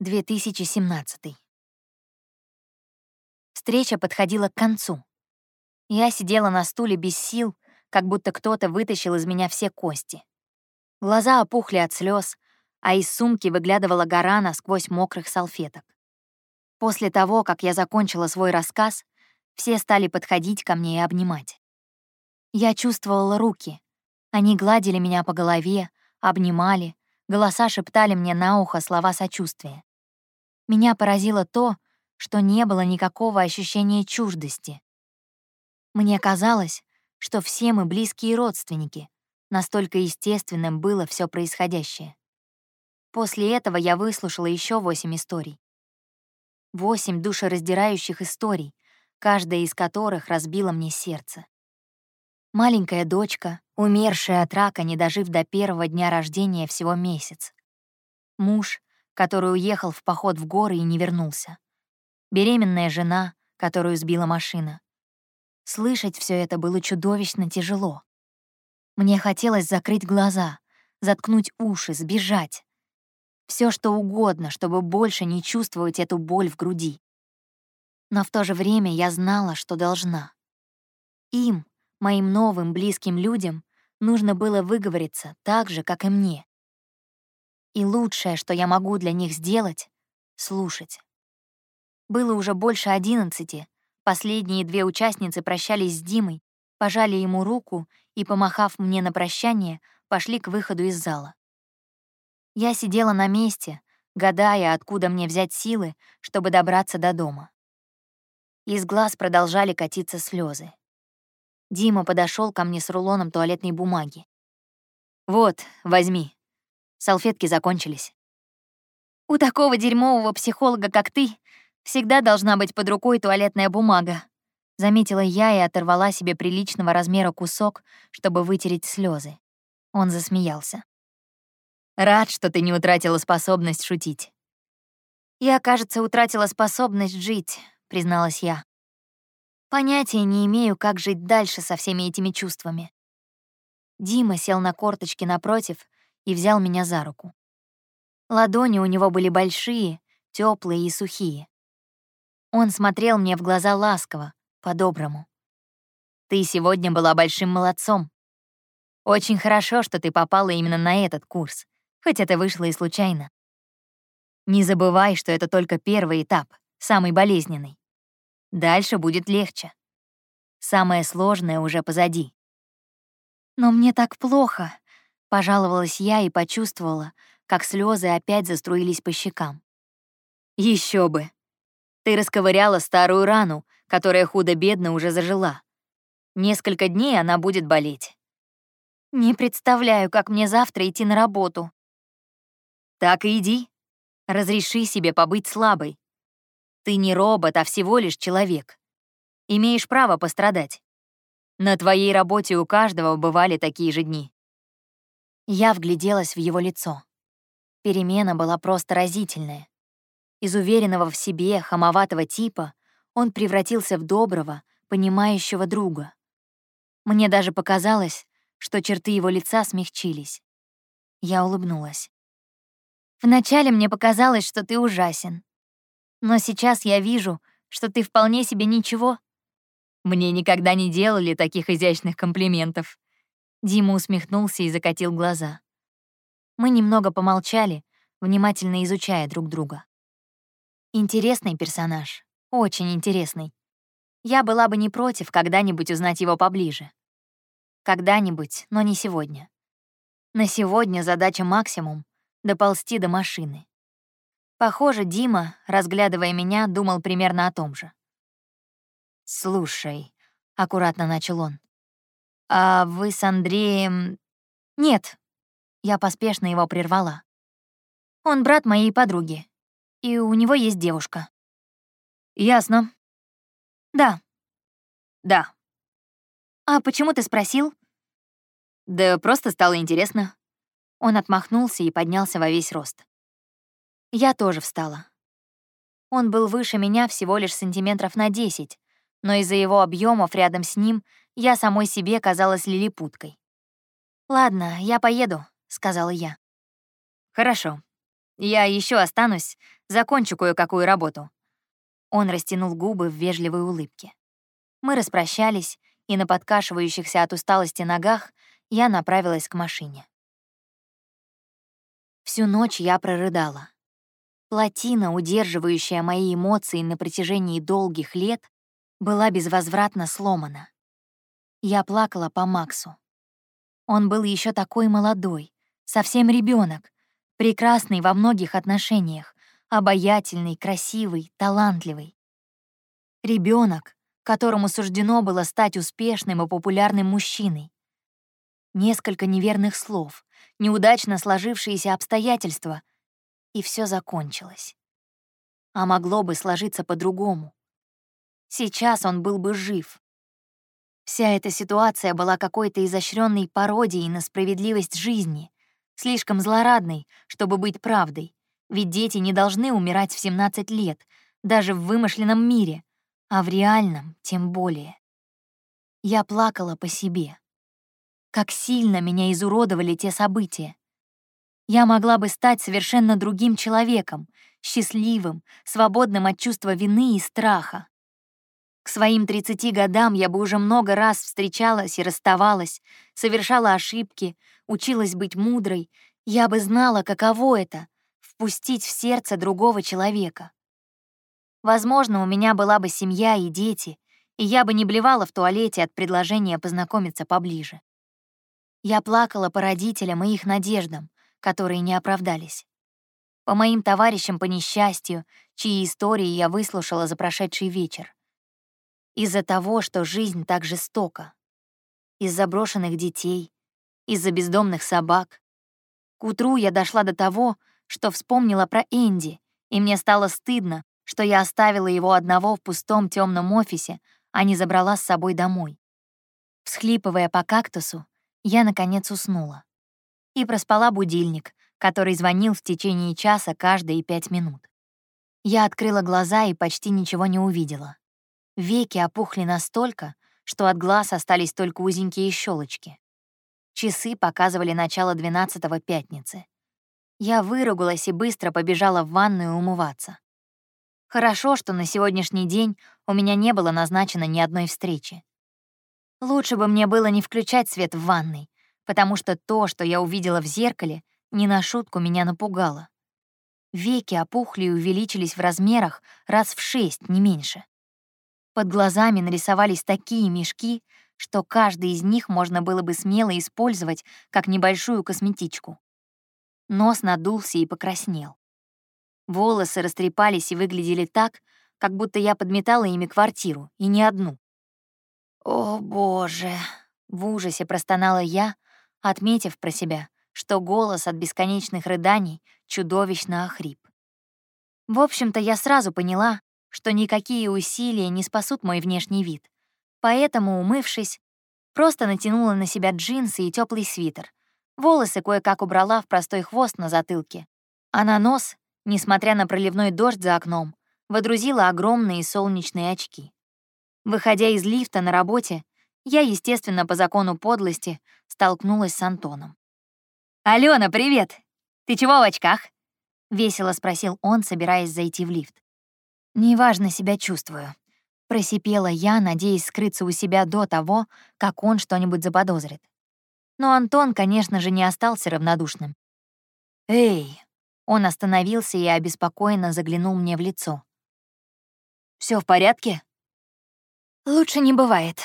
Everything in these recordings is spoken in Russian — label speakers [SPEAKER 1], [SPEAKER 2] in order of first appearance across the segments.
[SPEAKER 1] 2017. Встреча подходила к концу. Я сидела на стуле без сил, как будто кто-то вытащил из меня все кости. Глаза опухли от слез, а из сумки выглядывала гора насквозь мокрых салфеток. После того, как я закончила свой рассказ, все стали подходить ко мне и обнимать. Я чувствовала руки. Они гладили меня по голове, обнимали, голоса шептали мне на ухо слова сочувствия. Меня поразило то, что не было никакого ощущения чуждости. Мне казалось, что все мы близкие родственники, настолько естественным было все происходящее. После этого я выслушала еще восемь историй. Восемь душераздирающих историй, каждая из которых разбила мне сердце. Маленькая дочка, умершая от рака, не дожив до первого дня рождения всего месяц. Муж, который уехал в поход в горы и не вернулся. Беременная жена, которую сбила машина. Слышать все это было чудовищно тяжело. Мне хотелось закрыть глаза, заткнуть уши, сбежать. Все что угодно, чтобы больше не чувствовать эту боль в груди. Но в то же время я знала, что должна. Им, моим новым близким людям, нужно было выговориться так же, как и мне. И лучшее, что я могу для них сделать — слушать. Было уже больше одиннадцати. Последние две участницы прощались с Димой, пожали ему руку и, помахав мне на прощание, пошли к выходу из зала. Я сидела на месте, гадая, откуда мне взять силы, чтобы добраться до дома. Из глаз продолжали катиться слезы. Дима подошел ко мне с рулоном туалетной бумаги. «Вот, возьми. Салфетки закончились. У такого дерьмового психолога, как ты, всегда должна быть под рукой туалетная бумага. Заметила я и оторвала себе приличного размера кусок, чтобы вытереть слезы. Он засмеялся. Рад, что ты не утратила способность шутить. Я, кажется, утратила способность жить, призналась я. Понятия не имею, как жить дальше со всеми этими чувствами. Дима сел на корточки напротив и взял меня за руку. Ладони у него были большие, теплые и сухие. Он смотрел мне в глаза ласково, по-доброму. «Ты сегодня была большим молодцом. Очень хорошо, что ты попала именно на этот курс, хоть это вышло и случайно. Не забывай, что это только первый этап, самый болезненный. Дальше будет легче. Самое сложное уже позади. Но мне так плохо, Пожаловалась я и почувствовала, как слезы опять заструились по щекам. Еще бы. Ты расковыряла старую рану, которая худо-бедно уже зажила. Несколько дней она будет болеть. Не представляю, как мне завтра идти на работу. Так и иди. Разреши себе побыть слабой. Ты не робот, а всего лишь человек. Имеешь право пострадать. На твоей работе у каждого бывали такие же дни. Я вгляделась в его лицо. Перемена была просто разительная. Из уверенного в себе, хамоватого типа он превратился в доброго, понимающего друга. Мне даже показалось, что черты его лица смягчились. Я улыбнулась. «Вначале мне показалось, что ты ужасен. Но сейчас я вижу, что ты вполне себе ничего. Мне никогда не делали таких изящных комплиментов», Дима усмехнулся и закатил глаза. Мы немного помолчали, внимательно изучая друг друга. Интересный персонаж, очень интересный. Я была бы не против когда-нибудь узнать его поближе. Когда-нибудь, но не сегодня. На сегодня задача максимум — доползти до машины. Похоже, Дима, разглядывая меня, думал примерно о том же. «Слушай», — аккуратно начал он, «А вы с Андреем...» «Нет». Я поспешно его прервала. «Он брат моей подруги, и у него есть девушка». «Ясно». «Да». «Да». «А почему ты спросил?» «Да просто стало интересно». Он отмахнулся и поднялся во весь рост. Я тоже встала. Он был выше меня всего лишь сантиметров на десять, но из-за его объемов рядом с ним я самой себе казалась лилипуткой. «Ладно, я поеду», — сказала я. «Хорошо. Я еще останусь, закончу кое-какую работу». Он растянул губы в вежливой улыбке. Мы распрощались, и на подкашивающихся от усталости ногах я направилась к машине. Всю ночь я прорыдала. Плотина, удерживающая мои эмоции на протяжении долгих лет, была безвозвратно сломана. Я плакала по Максу. Он был еще такой молодой, совсем ребенок, прекрасный во многих отношениях, обаятельный, красивый, талантливый. Ребенок, которому суждено было стать успешным и популярным мужчиной. Несколько неверных слов, неудачно сложившиеся обстоятельства, и все закончилось. А могло бы сложиться по-другому. Сейчас он был бы жив. Вся эта ситуация была какой-то изощренной пародией на справедливость жизни, слишком злорадной, чтобы быть правдой, ведь дети не должны умирать в 17 лет, даже в вымышленном мире, а в реальном тем более. Я плакала по себе. Как сильно меня изуродовали те события. Я могла бы стать совершенно другим человеком, счастливым, свободным от чувства вины и страха. К своим 30 годам я бы уже много раз встречалась и расставалась, совершала ошибки, училась быть мудрой. Я бы знала, каково это — впустить в сердце другого человека. Возможно, у меня была бы семья и дети, и я бы не блевала в туалете от предложения познакомиться поближе. Я плакала по родителям и их надеждам, которые не оправдались. По моим товарищам по несчастью, чьи истории я выслушала за прошедший вечер. Из-за того, что жизнь так жестока. Из-за брошенных детей, из-за бездомных собак. К утру я дошла до того, что вспомнила про Энди, и мне стало стыдно, что я оставила его одного в пустом темном офисе, а не забрала с собой домой. Всхлипывая по кактусу, я, наконец, уснула и проспала будильник, который звонил в течение часа каждые пять минут. Я открыла глаза и почти ничего не увидела. Веки опухли настолько, что от глаз остались только узенькие щелочки. Часы показывали начало 12 пятницы. Я выругалась и быстро побежала в ванную умываться. Хорошо, что на сегодняшний день у меня не было назначено ни одной встречи. Лучше бы мне было не включать свет в ванной, потому что то, что я увидела в зеркале, не на шутку меня напугало. Веки опухли и увеличились в размерах раз в шесть, не меньше. Под глазами нарисовались такие мешки, что каждый из них можно было бы смело использовать как небольшую косметичку. Нос надулся и покраснел. Волосы растрепались и выглядели так, как будто я подметала ими квартиру, и не одну. «О, боже!» — в ужасе простонала я, отметив про себя, что голос от бесконечных рыданий чудовищно охрип. В общем-то, я сразу поняла, что никакие усилия не спасут мой внешний вид, поэтому, умывшись, просто натянула на себя джинсы и теплый свитер, волосы кое-как убрала в простой хвост на затылке, а на нос, несмотря на проливной дождь за окном, водрузила огромные солнечные очки. Выходя из лифта на работе, я, естественно, по закону подлости, столкнулась с Антоном. «Алена, привет! Ты чего в очках?» — весело спросил он, собираясь зайти в лифт. «Неважно себя чувствую», — просипела я, надеясь скрыться у себя до того, как он что-нибудь заподозрит. Но Антон, конечно же, не остался равнодушным. «Эй!» — он остановился и обеспокоенно заглянул мне в лицо. Все в порядке?» «Лучше не бывает»,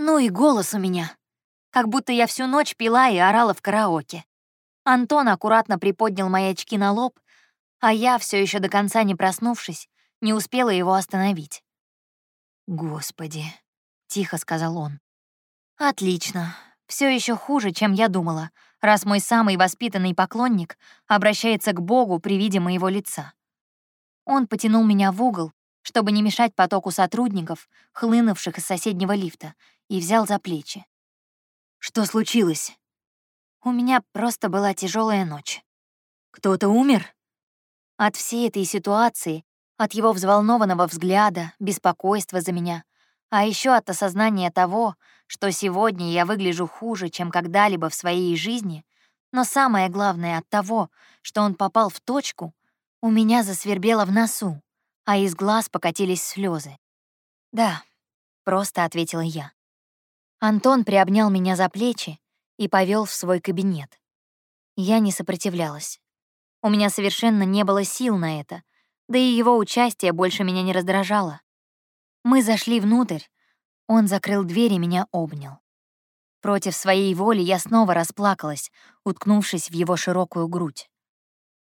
[SPEAKER 1] ну и голос у меня. Как будто я всю ночь пила и орала в караоке. Антон аккуратно приподнял мои очки на лоб, а я, все еще до конца не проснувшись, не успела его остановить. «Господи», — тихо сказал он. «Отлично. Все еще хуже, чем я думала, раз мой самый воспитанный поклонник обращается к Богу при виде моего лица». Он потянул меня в угол, чтобы не мешать потоку сотрудников, хлынувших из соседнего лифта, и взял за плечи. «Что случилось?» «У меня просто была тяжелая ночь». «Кто-то умер?» От всей этой ситуации, от его взволнованного взгляда, беспокойства за меня, а еще от осознания того, что сегодня я выгляжу хуже, чем когда-либо в своей жизни, Но самое главное от того, что он попал в точку, у меня засвербело в носу, а из глаз покатились слезы. «Да», — просто ответила я. Антон приобнял меня за плечи и повел в свой кабинет. Я не сопротивлялась. У меня совершенно не было сил на это, да и его участие больше меня не раздражало. Мы зашли внутрь, он закрыл дверь и меня обнял. Против своей воли я снова расплакалась, уткнувшись в его широкую грудь.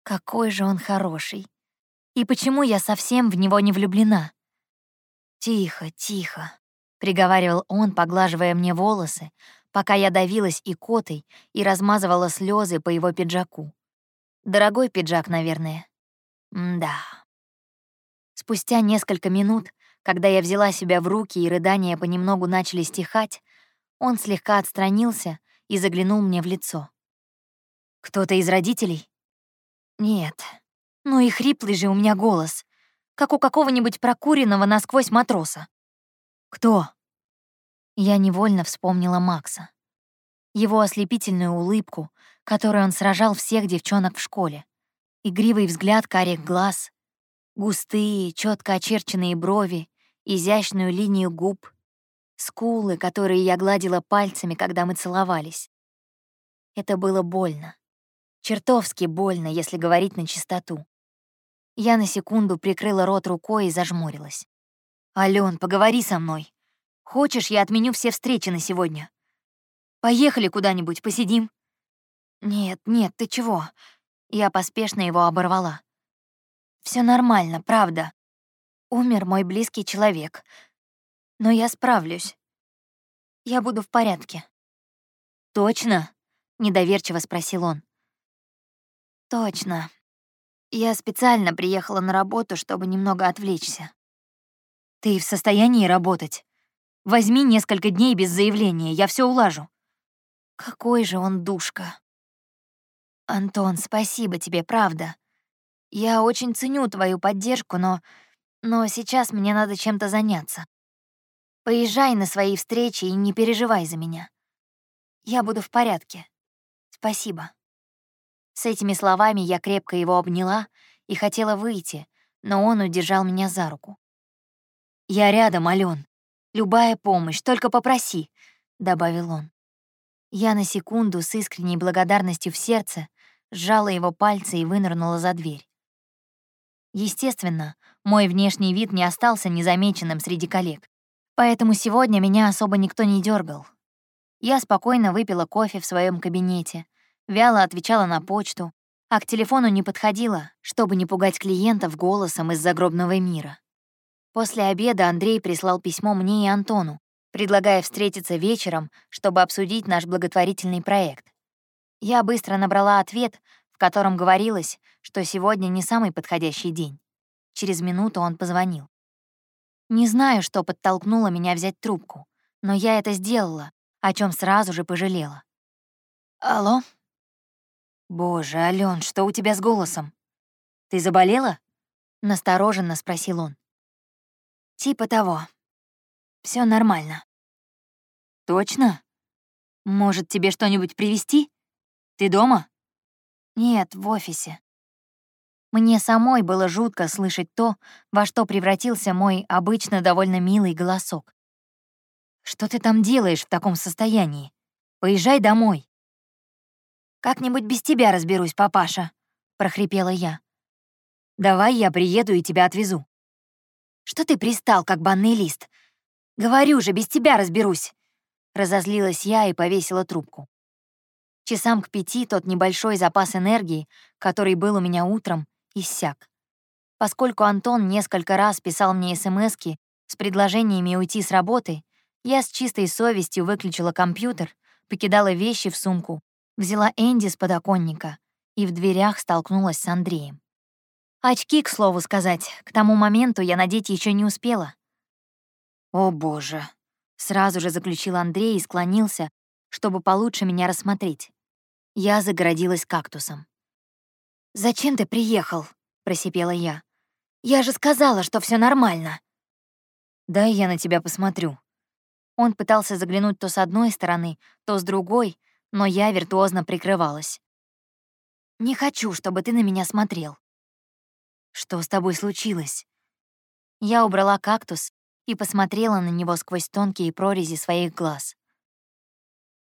[SPEAKER 1] Какой же он хороший. И почему я совсем в него не влюблена? Тихо, тихо, приговаривал он, поглаживая мне волосы, пока я давилась икотой и размазывала слезы по его пиджаку. Дорогой пиджак, наверное. Да. Спустя несколько минут, когда я взяла себя в руки и рыдания понемногу начали стихать, он слегка отстранился и заглянул мне в лицо. «Кто-то из родителей?» «Нет. Ну и хриплый же у меня голос, как у какого-нибудь прокуренного насквозь матроса». «Кто?» Я невольно вспомнила Макса. Его ослепительную улыбку, которой он сражал всех девчонок в школе. Игривый взгляд карих глаз, густые, четко очерченные брови, изящную линию губ, скулы, которые я гладила пальцами, когда мы целовались. Это было больно. Чертовски больно, если говорить на чистоту. Я на секунду прикрыла рот рукой и зажмурилась. «Алён, поговори со мной. Хочешь, я отменю все встречи на сегодня? Поехали куда-нибудь, посидим?» «Нет, нет, ты чего?» Я поспешно его оборвала. Все нормально, правда. Умер мой близкий человек. Но я справлюсь. Я буду в порядке». «Точно?» — недоверчиво спросил он. «Точно. Я специально приехала на работу, чтобы немного отвлечься». «Ты в состоянии работать?» Возьми несколько дней без заявления, я все улажу». Какой же он душка. Антон, спасибо тебе, правда. Я очень ценю твою поддержку, но... Но сейчас мне надо чем-то заняться. Поезжай на свои встречи и не переживай за меня. Я буду в порядке. Спасибо. С этими словами я крепко его обняла и хотела выйти, но он удержал меня за руку. «Я рядом, Алён. Любая помощь, только попроси», — добавил он. Я на секунду с искренней благодарностью в сердце сжала его пальцы и вынырнула за дверь. Естественно, мой внешний вид не остался незамеченным среди коллег, поэтому сегодня меня особо никто не дергал. Я спокойно выпила кофе в своем кабинете, вяло отвечала на почту, а к телефону не подходила, чтобы не пугать клиентов голосом из загробного мира. После обеда Андрей прислал письмо мне и Антону, предлагая встретиться вечером, чтобы обсудить наш благотворительный проект. Я быстро набрала ответ, в котором говорилось, что сегодня не самый подходящий день. Через минуту он позвонил. Не знаю, что подтолкнуло меня взять трубку, но я это сделала, о чем сразу же пожалела. «Алло?» «Боже, Алён, что у тебя с голосом? Ты заболела?» — настороженно спросил он. Типа того. Все нормально. Точно? Может, тебе что-нибудь привезти? Ты дома? Нет, в офисе. Мне самой было жутко слышать то, во что превратился мой обычно довольно милый голосок. «Что ты там делаешь в таком состоянии? Поезжай домой». «Как-нибудь без тебя разберусь, папаша», — прохрипела я. «Давай я приеду и тебя отвезу». Что ты пристал, как банный лист? Говорю же, без тебя разберусь!» Разозлилась я и повесила трубку. Часам к пяти тот небольшой запас энергии, который был у меня утром, иссяк. Поскольку Антон несколько раз писал мне смски с предложениями уйти с работы, я с чистой совестью выключила компьютер, покидала вещи в сумку, взяла Энди с подоконника и в дверях столкнулась с Андреем. Очки, к слову сказать, к тому моменту я надеть еще не успела. «О, боже!» — сразу же заключил Андрей и склонился, чтобы получше меня рассмотреть. Я загородилась кактусом. «Зачем ты приехал?» — просипела я. «Я же сказала, что все нормально». «Дай я на тебя посмотрю». Он пытался заглянуть то с одной стороны, то с другой, но я виртуозно прикрывалась. Не хочу, чтобы ты на меня смотрел. Что с тобой случилось? Я убрала кактус и посмотрела на него сквозь тонкие прорези своих глаз.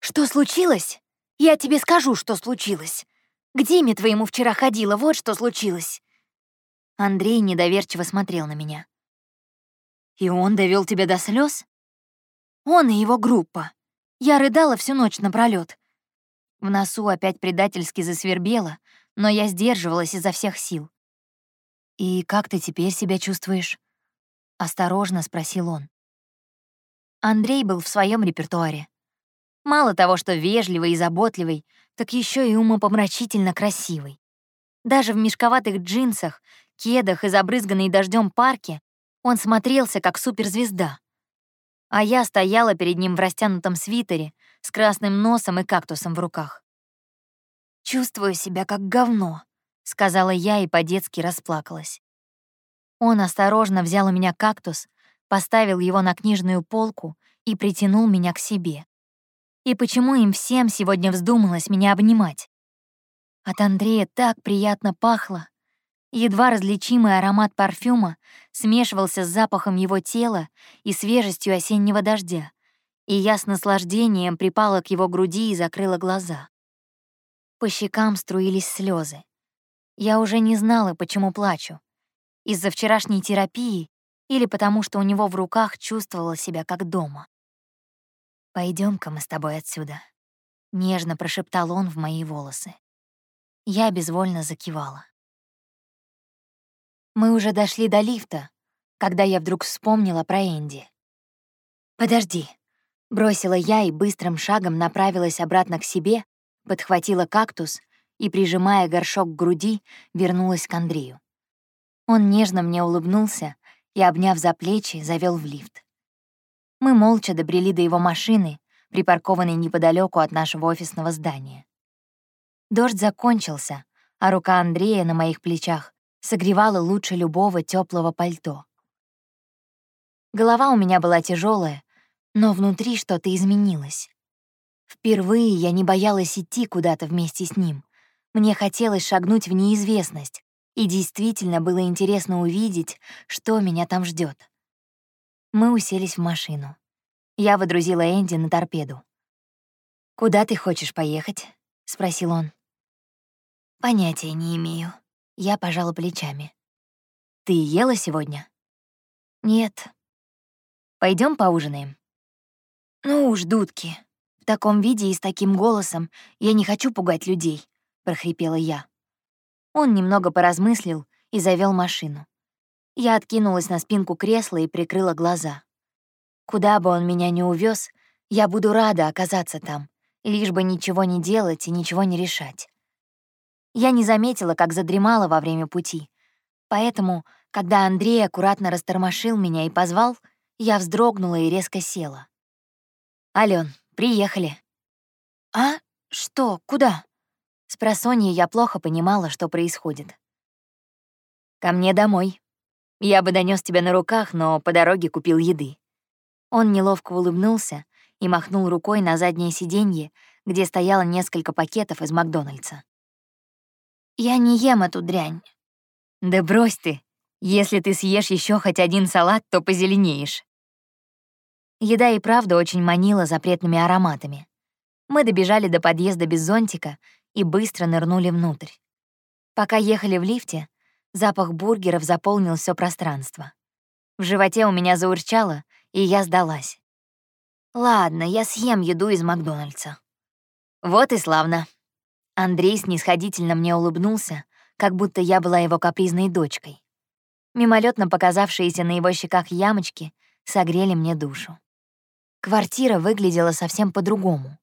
[SPEAKER 1] Что случилось? Я тебе скажу, что случилось. К Диме твоему вчера ходила, вот что случилось. Андрей недоверчиво смотрел на меня. И он довел тебя до слез? Он и его группа. Я рыдала всю ночь напролёт. В носу опять предательски засвербело, но я сдерживалась изо всех сил. «И как ты теперь себя чувствуешь?» — осторожно спросил он. Андрей был в своем репертуаре. Мало того, что вежливый и заботливый, так еще и умопомрачительно красивый. Даже в мешковатых джинсах, кедах и забрызганной дождем парке он смотрелся как суперзвезда. А я стояла перед ним в растянутом свитере с красным носом и кактусом в руках. «Чувствую себя как говно», — сказала я и по-детски расплакалась. Он осторожно взял у меня кактус, поставил его на книжную полку и притянул меня к себе. И почему им всем сегодня вздумалось меня обнимать? От Андрея так приятно пахло, Едва различимый аромат парфюма смешивался с запахом его тела и свежестью осеннего дождя, и я с наслаждением припала к его груди и закрыла глаза. По щекам струились слезы. Я уже не знала, почему плачу. Из-за вчерашней терапии или потому, что у него в руках чувствовала себя как дома. Пойдем ка мы с тобой отсюда», — нежно прошептал он в мои волосы. Я безвольно закивала. Мы уже дошли до лифта, когда я вдруг вспомнила про Энди. «Подожди», — бросила я и быстрым шагом направилась обратно к себе, подхватила кактус и, прижимая горшок к груди, вернулась к Андрею. Он нежно мне улыбнулся и, обняв за плечи, завел в лифт. Мы молча добрели до его машины, припаркованной неподалеку от нашего офисного здания. Дождь закончился, а рука Андрея на моих плечах согревала лучше любого теплого пальто. Голова у меня была тяжелая, но внутри что-то изменилось. Впервые я не боялась идти куда-то вместе с ним. Мне хотелось шагнуть в неизвестность, и действительно было интересно увидеть, что меня там ждет. Мы уселись в машину. Я водрузила Энди на торпеду. «Куда ты хочешь поехать?» — спросил он. «Понятия не имею», я пожала плечами. «Ты ела сегодня?» «Нет». Пойдем поужинаем?» «Ну уж, дудки. В таком виде и с таким голосом я не хочу пугать людей», — прохрипела я. Он немного поразмыслил и завел машину. Я откинулась на спинку кресла и прикрыла глаза. Куда бы он меня ни увез, я буду рада оказаться там, лишь бы ничего не делать и ничего не решать. Я не заметила, как задремала во время пути. Поэтому, когда Андрей аккуратно растормошил меня и позвал, я вздрогнула и резко села. «Алён, приехали». «А? Что? Куда?» С просонья я плохо понимала, что происходит. «Ко мне домой. Я бы донёс тебя на руках, но по дороге купил еды». Он неловко улыбнулся и махнул рукой на заднее сиденье, где стояло несколько пакетов из Макдональдса. Я не ем эту дрянь. Да брось ты. Если ты съешь еще хоть один салат, то позеленеешь. Еда и правда очень манила запретными ароматами. Мы добежали до подъезда без зонтика и быстро нырнули внутрь. Пока ехали в лифте, запах бургеров заполнил все пространство. В животе у меня заурчало, и я сдалась. Ладно, я съем еду из Макдональдса. Вот и славно. Андрей снисходительно мне улыбнулся, как будто я была его капризной дочкой. Мимолетно показавшиеся на его щеках ямочки согрели мне душу. Квартира выглядела совсем по-другому.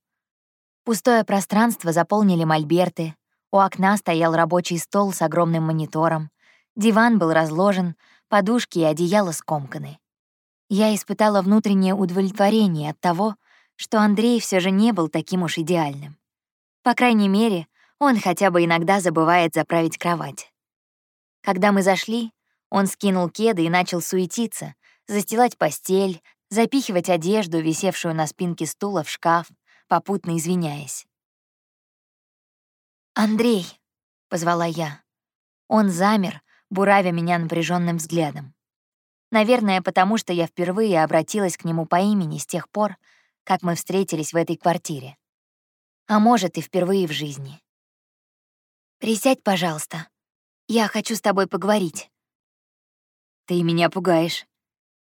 [SPEAKER 1] Пустое пространство заполнили мольберты, у окна стоял рабочий стол с огромным монитором, диван был разложен, подушки и одеяло скомканы. Я испытала внутреннее удовлетворение от того, что Андрей все же не был таким уж идеальным. По крайней мере, он хотя бы иногда забывает заправить кровать. Когда мы зашли, он скинул кеды и начал суетиться, застилать постель, запихивать одежду, висевшую на спинке стула, в шкаф, попутно извиняясь. «Андрей, позвала я. Он замер, буравя меня напряженным взглядом. Наверное, потому что я впервые обратилась к нему по имени с тех пор, как мы встретились в этой квартире. А может, и впервые в жизни. «Присядь, пожалуйста. Я хочу с тобой поговорить». «Ты меня пугаешь.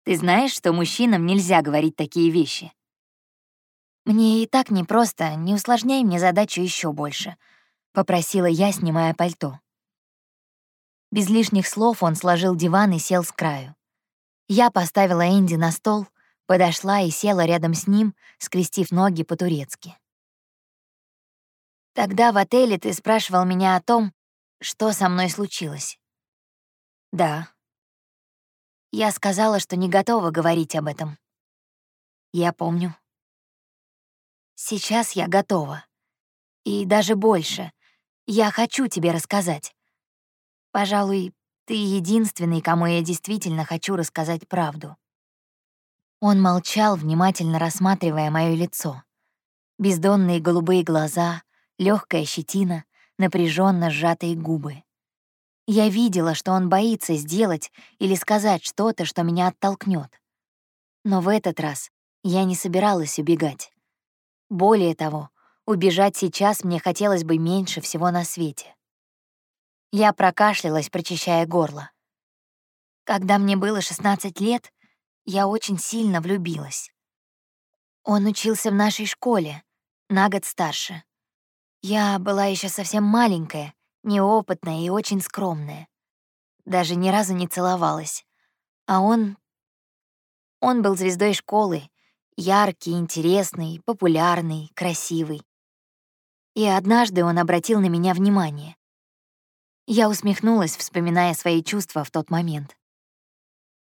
[SPEAKER 1] Ты знаешь, что мужчинам нельзя говорить такие вещи?» «Мне и так непросто, не усложняй мне задачу еще больше», — попросила я, снимая пальто. Без лишних слов он сложил диван и сел с краю. Я поставила Энди на стол, подошла и села рядом с ним, скрестив ноги по-турецки. «Тогда в отеле ты спрашивал меня о том, что со мной случилось». «Да». Я сказала, что не готова говорить об этом. Я помню. Сейчас я готова. И даже больше. Я хочу тебе рассказать. Пожалуй, ты единственный, кому я действительно хочу рассказать правду». Он молчал, внимательно рассматривая мое лицо. Бездонные голубые глаза, легкая щетина, напряженно сжатые губы. Я видела, что он боится сделать или сказать что-то, что меня оттолкнет. Но в этот раз я не собиралась убегать. Более того, убежать сейчас мне хотелось бы меньше всего на свете. Я прокашлялась, прочищая горло. Когда мне было 16 лет, я очень сильно влюбилась. Он учился в нашей школе, на год старше. Я была еще совсем маленькая, неопытная и очень скромная. Даже ни разу не целовалась. А он... Он был звездой школы, яркий, интересный, популярный, красивый. И однажды он обратил на меня внимание. Я усмехнулась, вспоминая свои чувства в тот момент.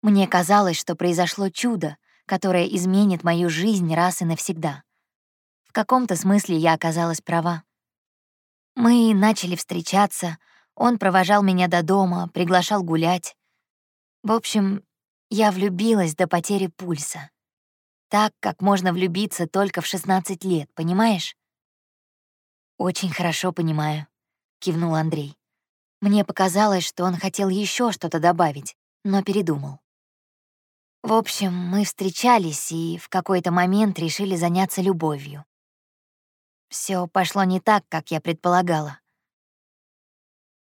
[SPEAKER 1] Мне казалось, что произошло чудо, которое изменит мою жизнь раз и навсегда. В каком-то смысле я оказалась права. Мы начали встречаться, он провожал меня до дома, приглашал гулять. В общем, я влюбилась до потери пульса. Так, как можно влюбиться только в 16 лет, понимаешь? «Очень хорошо понимаю», — кивнул Андрей. Мне показалось, что он хотел еще что-то добавить, но передумал. В общем, мы встречались и в какой-то момент решили заняться любовью. Все пошло не так, как я предполагала.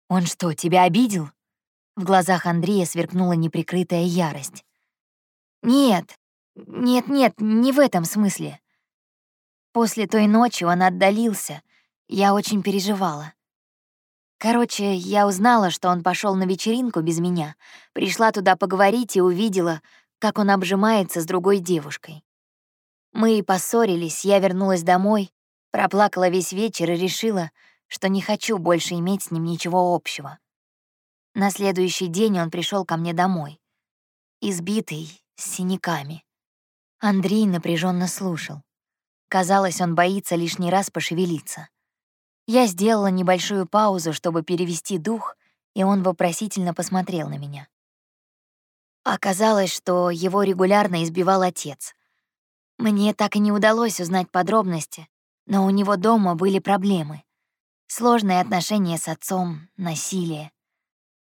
[SPEAKER 1] «Он что, тебя обидел?» В глазах Андрея сверкнула неприкрытая ярость. «Нет, нет-нет, не в этом смысле. После той ночи он отдалился, я очень переживала. Короче, я узнала, что он пошел на вечеринку без меня, пришла туда поговорить и увидела, как он обжимается с другой девушкой. Мы и поссорились, я вернулась домой, проплакала весь вечер и решила, что не хочу больше иметь с ним ничего общего. На следующий день он пришел ко мне домой, избитый, с синяками. Андрей напряженно слушал. Казалось, он боится лишний раз пошевелиться. Я сделала небольшую паузу, чтобы перевести дух, и он вопросительно посмотрел на меня. Оказалось, что его регулярно избивал отец. Мне так и не удалось узнать подробности, но у него дома были проблемы. Сложные отношения с отцом, насилие.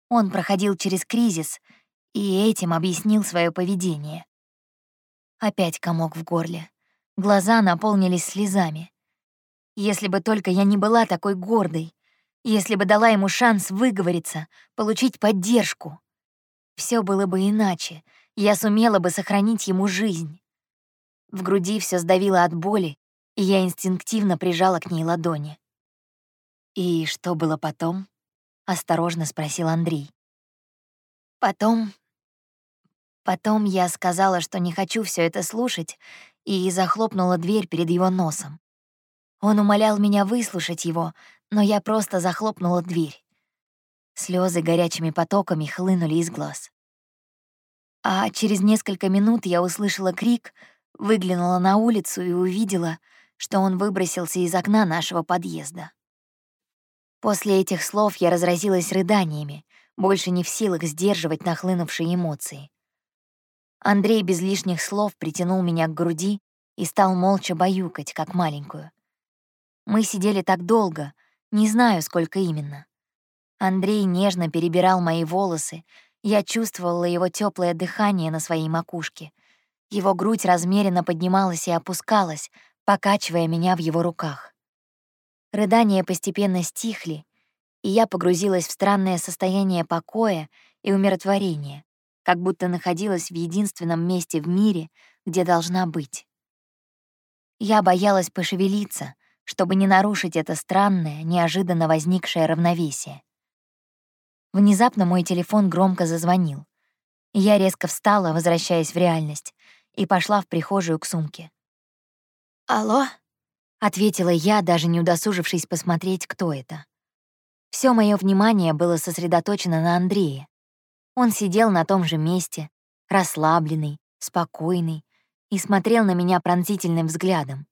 [SPEAKER 1] Он проходил через кризис и этим объяснил свое поведение. Опять комок в горле. Глаза наполнились слезами. Если бы только я не была такой гордой, если бы дала ему шанс выговориться, получить поддержку. Все было бы иначе, я сумела бы сохранить ему жизнь. В груди все сдавило от боли, и я инстинктивно прижала к ней ладони. «И что было потом?» — осторожно спросил Андрей. «Потом...» Потом я сказала, что не хочу все это слушать, и захлопнула дверь перед его носом. Он умолял меня выслушать его, но я просто захлопнула дверь. Слезы горячими потоками хлынули из глаз. А через несколько минут я услышала крик, выглянула на улицу и увидела, что он выбросился из окна нашего подъезда. После этих слов я разразилась рыданиями, больше не в силах сдерживать нахлынувшие эмоции. Андрей без лишних слов притянул меня к груди и стал молча баюкать, как маленькую. Мы сидели так долго, не знаю, сколько именно. Андрей нежно перебирал мои волосы, я чувствовала его теплое дыхание на своей макушке. Его грудь размеренно поднималась и опускалась, покачивая меня в его руках. Рыдания постепенно стихли, и я погрузилась в странное состояние покоя и умиротворения, как будто находилась в единственном месте в мире, где должна быть. Я боялась пошевелиться, чтобы не нарушить это странное, неожиданно возникшее равновесие. Внезапно мой телефон громко зазвонил. Я резко встала, возвращаясь в реальность, и пошла в прихожую к сумке. «Алло?» — ответила я, даже не удосужившись посмотреть, кто это. Все мое внимание было сосредоточено на Андрее. Он сидел на том же месте, расслабленный, спокойный, и смотрел на меня пронзительным взглядом,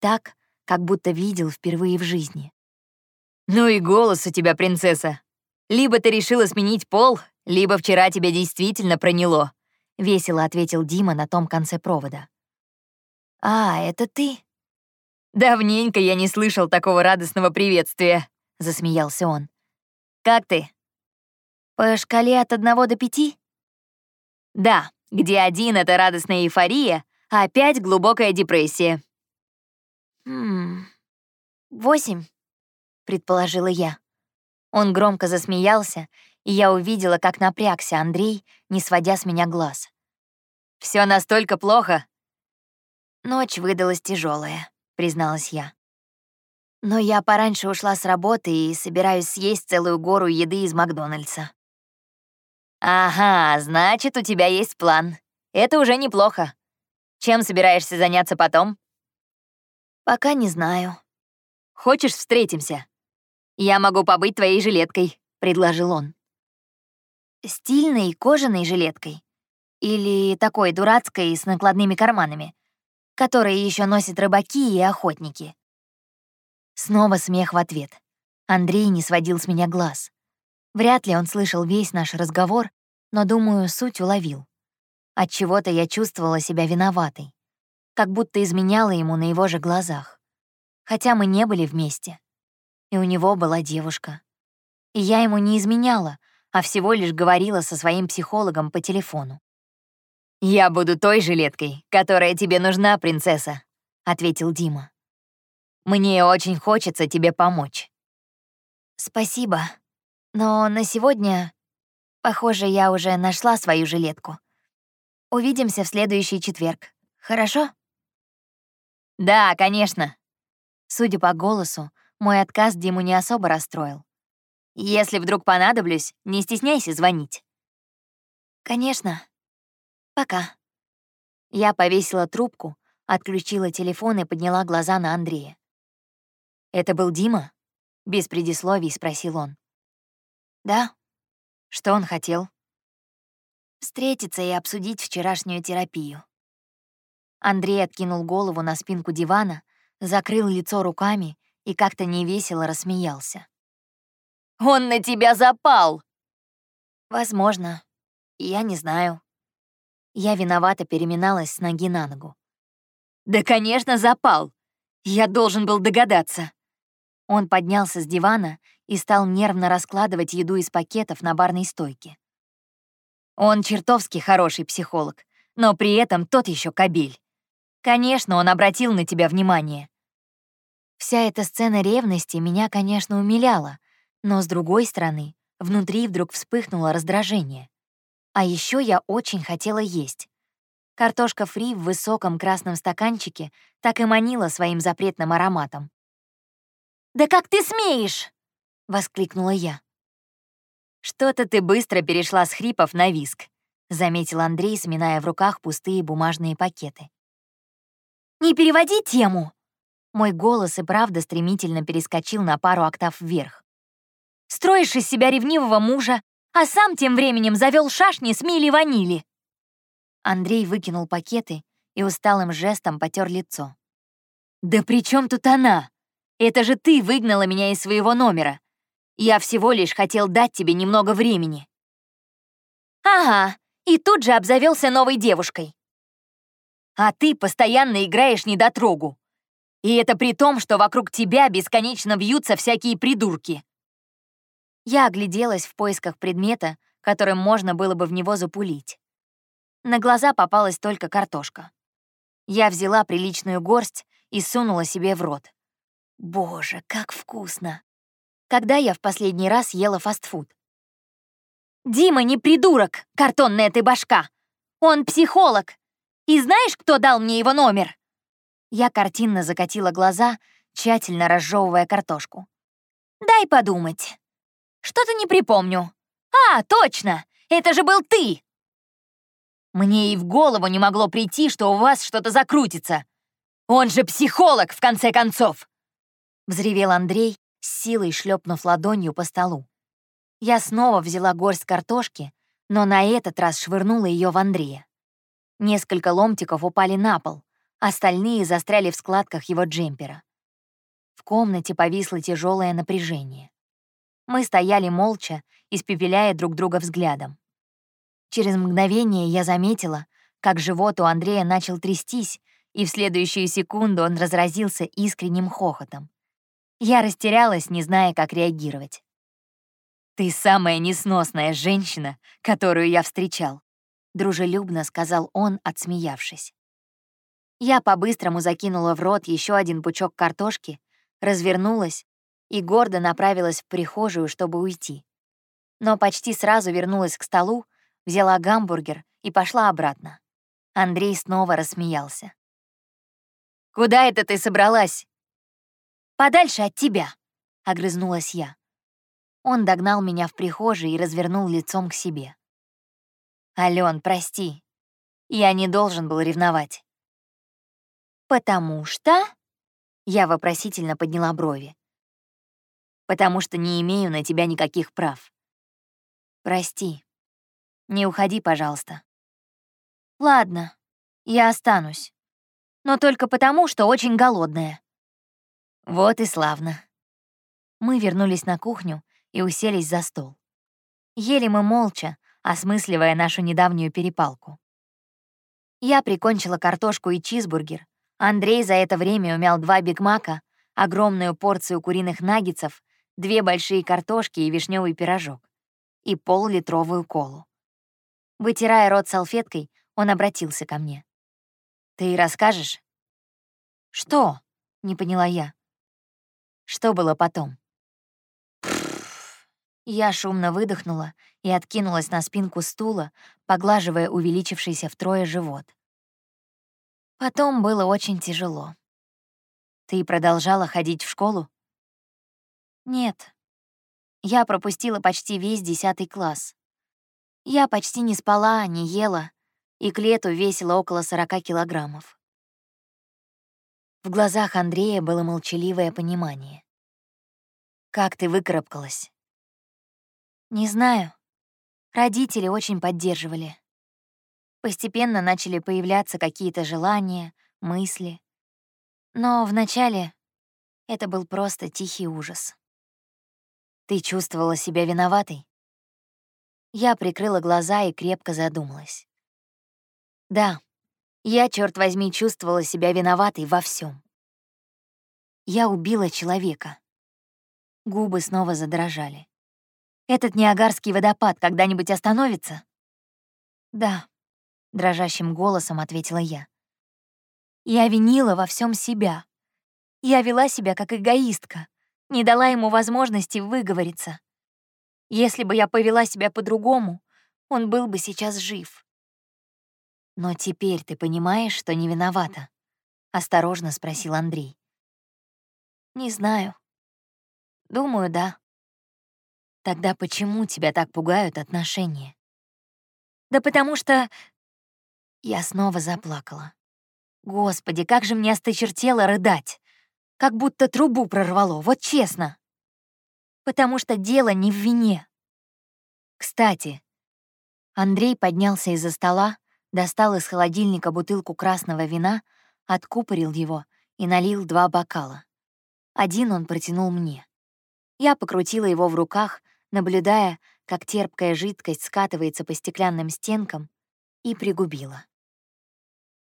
[SPEAKER 1] так, как будто видел впервые в жизни.
[SPEAKER 2] «Ну и голос у тебя, принцесса! Либо ты решила сменить пол, либо вчера тебя действительно проняло», — весело ответил Дима на том конце провода.
[SPEAKER 1] «А, это ты?»
[SPEAKER 2] «Давненько я не слышал такого радостного приветствия», — засмеялся он. «Как ты?»
[SPEAKER 1] «По шкале от одного до пяти?»
[SPEAKER 2] «Да, где один — это радостная эйфория, а пять — глубокая депрессия».
[SPEAKER 1] «Хм... Восемь», — предположила я. Он громко засмеялся, и я увидела, как напрягся Андрей, не сводя с меня глаз.
[SPEAKER 2] Все настолько плохо?»
[SPEAKER 1] «Ночь выдалась тяжелая, призналась я. «Но я пораньше ушла с работы и собираюсь съесть целую гору еды из Макдональдса».
[SPEAKER 2] «Ага, значит, у тебя есть план. Это уже неплохо. Чем собираешься заняться потом?»
[SPEAKER 1] «Пока не знаю».
[SPEAKER 2] «Хочешь, встретимся?» «Я могу побыть твоей жилеткой», — предложил он.
[SPEAKER 1] «Стильной кожаной жилеткой? Или такой дурацкой с накладными карманами, которые еще носят рыбаки и охотники?» Снова смех в ответ. Андрей не сводил с меня глаз. Вряд ли он слышал весь наш разговор, но, думаю, суть уловил. Отчего-то я чувствовала себя виноватой, как будто изменяла ему на его же глазах. Хотя мы не были вместе и у него была девушка. И я ему не изменяла, а всего лишь говорила со своим психологом по телефону.
[SPEAKER 2] «Я буду той жилеткой, которая тебе нужна, принцесса», — ответил Дима. «Мне очень хочется тебе помочь».
[SPEAKER 1] «Спасибо, но на сегодня, похоже, я уже нашла свою жилетку. Увидимся в следующий четверг, хорошо?»
[SPEAKER 2] «Да, конечно».
[SPEAKER 1] Судя по голосу, мой отказ Диму не особо расстроил.
[SPEAKER 2] «Если вдруг понадоблюсь, не стесняйся звонить».
[SPEAKER 1] «Конечно. Пока». Я повесила трубку, отключила телефон и подняла глаза на Андрея.
[SPEAKER 2] «Это был Дима?» — без предисловий спросил он.
[SPEAKER 1] «Да».
[SPEAKER 2] «Что он хотел?»
[SPEAKER 1] «Встретиться и обсудить вчерашнюю терапию». Андрей откинул голову на спинку дивана, закрыл лицо руками и как-то невесело рассмеялся.
[SPEAKER 2] «Он на тебя запал!»
[SPEAKER 1] «Возможно. Я не знаю». Я виновато переминалась с ноги на ногу.
[SPEAKER 2] «Да, конечно, запал. Я должен был догадаться».
[SPEAKER 1] Он поднялся с дивана и стал нервно раскладывать еду из пакетов на барной стойке.
[SPEAKER 2] Он чертовски хороший психолог, но при этом тот еще кабель. Конечно, он обратил на тебя внимание.
[SPEAKER 1] Вся эта сцена ревности меня, конечно, умиляла, но, с другой стороны, внутри вдруг вспыхнуло раздражение. А еще я очень хотела есть. Картошка фри в высоком красном стаканчике так и манила своим запретным ароматом. «Да как ты смеешь!» — воскликнула я.
[SPEAKER 2] «Что-то ты быстро перешла с хрипов на виск», — заметил Андрей, сминая в руках пустые бумажные пакеты.
[SPEAKER 1] «Не переводи тему!» Мой голос и правда стремительно перескочил на пару октав вверх. «Строишь из себя ревнивого мужа, а сам тем временем завел шашни с мили-ванили». Андрей выкинул пакеты и усталым жестом потер лицо.
[SPEAKER 2] «Да при чем тут она? Это же ты выгнала меня из своего номера. Я всего лишь хотел дать тебе немного времени».
[SPEAKER 1] «Ага, и тут же обзавелся новой девушкой».
[SPEAKER 2] «А ты постоянно играешь недотрогу. И это при том, что вокруг тебя бесконечно вьются всякие придурки.
[SPEAKER 1] Я огляделась в поисках предмета, которым можно было бы в него запулить. На глаза попалась только картошка. Я взяла приличную горсть и сунула себе в рот. Боже, как вкусно! Когда я в последний раз ела фастфуд? «Дима не придурок, картонная ты башка! Он психолог! И знаешь, кто дал мне его номер?» Я картинно закатила глаза, тщательно разжевывая картошку. «Дай подумать. Что-то не припомню. А, точно! Это же был ты!» Мне и в голову не могло прийти, что у вас что-то закрутится. Он же психолог, в конце концов!» Взревел Андрей, с силой шлепнув ладонью по столу. Я снова взяла горсть картошки, но на этот раз швырнула ее в Андрея. Несколько ломтиков упали на пол, остальные застряли в складках его джемпера. В комнате повисло тяжелое напряжение. Мы стояли молча, испепеляя друг друга взглядом. Через мгновение я заметила, как живот у Андрея начал трястись, и в следующую секунду он разразился искренним хохотом. Я растерялась, не зная, как реагировать. «Ты самая несносная женщина, которую я встречал», — дружелюбно сказал он, отсмеявшись. Я по-быстрому закинула в рот еще один пучок картошки, развернулась и гордо направилась в прихожую, чтобы уйти. Но почти сразу вернулась к столу, взяла гамбургер и пошла обратно. Андрей снова рассмеялся. «Куда это ты собралась?» «Подальше от тебя», — огрызнулась я. Он догнал меня в прихожей и развернул лицом к себе. «Алён, прости. Я не должен был ревновать». «Потому что...» Я вопросительно подняла брови. «Потому что не имею на тебя никаких прав. Прости, не уходи, пожалуйста. Ладно, я останусь. Но только потому, что очень голодная. Вот и славно. Мы вернулись на кухню и уселись за стол. Ели мы молча, осмысливая нашу недавнюю перепалку. Я прикончила картошку и чизбургер. Андрей за это время умял два бигмака, огромную порцию куриных наггетсов, две большие картошки и вишневый пирожок и пол-литровую колу. Вытирая рот салфеткой, он обратился ко мне. «Ты расскажешь?» «Что?» — не поняла я. «Что было потом?» Я шумно выдохнула и откинулась на спинку стула, поглаживая увеличившийся втрое живот. Потом было очень тяжело. «Ты продолжала ходить в школу?» «Нет. Я пропустила почти весь десятый класс. Я почти не спала, не ела, и к лету весила около 40 килограммов. В глазах Андрея было молчаливое понимание. «Как ты выкарабкалась?» «Не знаю. Родители очень поддерживали. Постепенно начали появляться какие-то желания, мысли. Но вначале это был просто тихий ужас. Ты чувствовала себя виноватой? Я прикрыла глаза и крепко задумалась. Да, я, черт возьми, чувствовала себя виноватой во всем. Я убила человека. Губы снова задрожали. Этот Ниагарский водопад когда-нибудь остановится? Да, дрожащим голосом ответила я. Я винила во всем себя. Я вела себя как эгоистка, не дала ему возможности выговориться. Если бы я повела себя по-другому, он был бы сейчас жив. «Но теперь ты понимаешь, что не виновата?» — осторожно спросил Андрей. «Не знаю. Думаю, да». «Тогда почему тебя так пугают отношения?» «Да потому что...» Я снова заплакала. Господи, как же мне осточертело рыдать. Как будто трубу прорвало, вот честно потому что дело не в вине. Кстати, Андрей поднялся из-за стола, достал из холодильника бутылку красного вина, откупорил его и налил два бокала. Один он протянул мне. Я покрутила его в руках, наблюдая, как терпкая жидкость скатывается по стеклянным стенкам, и пригубила.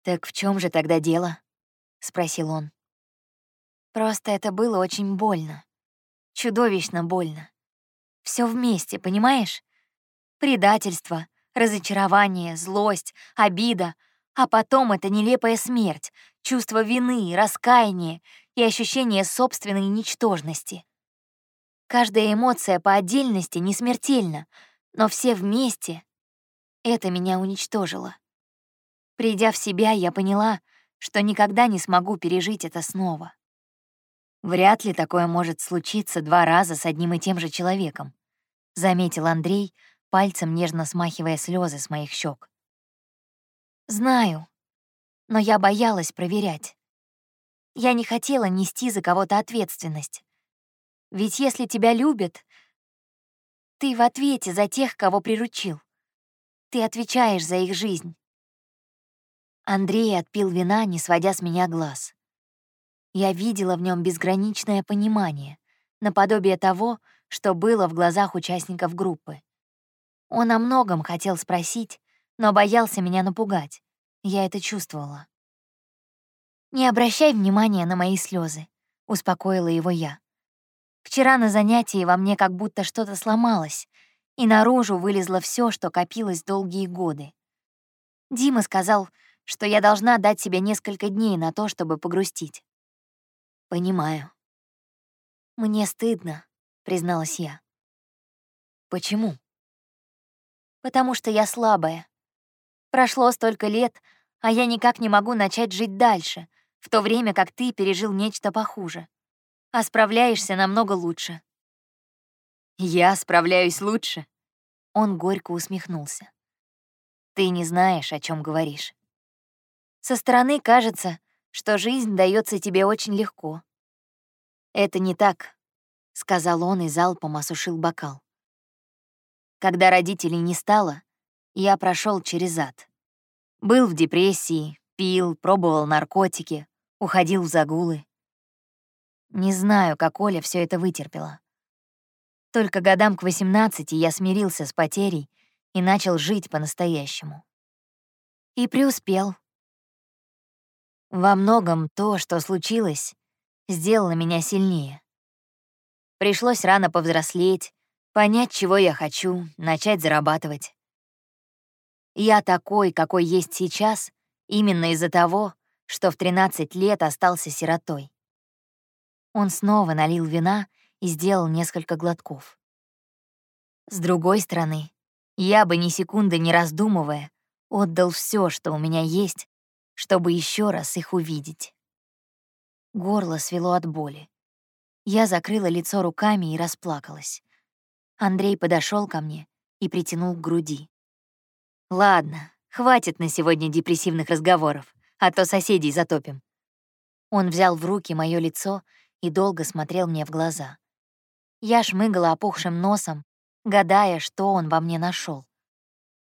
[SPEAKER 1] «Так в чем же тогда дело?» — спросил он. «Просто это было очень больно. Чудовищно больно. Все вместе, понимаешь? Предательство, разочарование, злость, обида, а потом это нелепая смерть, чувство вины, раскаяния и ощущение собственной ничтожности. Каждая эмоция по отдельности не смертельна, но все вместе — это меня уничтожило. Придя в себя, я поняла, что никогда не смогу пережить это снова. Вряд ли такое может случиться два раза с одним и тем же человеком, заметил Андрей, пальцем нежно смахивая слезы с моих щек. Знаю, но я боялась проверять. Я не хотела нести за кого-то ответственность. Ведь если тебя любят, ты в ответе за тех, кого приручил. Ты отвечаешь за их жизнь. Андрей отпил вина, не сводя с меня глаз. Я видела в нем безграничное понимание, наподобие того, что было в глазах участников группы. Он о многом хотел спросить, но боялся меня напугать. Я это чувствовала. «Не обращай внимания на мои слезы, успокоила его я. Вчера на занятии во мне как будто что-то сломалось, и наружу вылезло все, что копилось долгие годы. Дима сказал, что я должна дать себе несколько дней на то, чтобы погрустить. Понимаю. Мне стыдно, призналась я. Почему? Потому что я слабая. Прошло столько лет, а я никак не могу начать жить дальше, в то время как ты пережил нечто похуже. А справляешься намного лучше. Я справляюсь лучше? Он горько усмехнулся. Ты не знаешь, о чем говоришь. Со стороны кажется, что жизнь дается тебе очень легко. Это не так, сказал он и залпом осушил бокал. Когда родителей не стало, я прошел через ад. Был в депрессии, пил, пробовал наркотики, уходил в загулы. Не знаю, как Оля все это вытерпела. Только годам к 18 я смирился с потерей и начал жить по-настоящему. И преуспел. Во многом то, что случилось, сделало меня сильнее. Пришлось рано повзрослеть, понять, чего я хочу, начать зарабатывать. Я такой, какой есть сейчас, именно из-за того, что в 13 лет остался сиротой. Он снова налил вина и сделал несколько глотков. С другой стороны, я бы ни секунды не раздумывая отдал все, что у меня есть, чтобы еще раз их увидеть. Горло свело от боли. Я закрыла лицо руками и расплакалась. Андрей подошел ко мне и притянул к груди. «Ладно, хватит на сегодня депрессивных разговоров, а то соседей затопим». Он взял в руки мое лицо и долго смотрел мне в глаза. Я шмыгала опухшим носом, гадая, что он во мне нашел.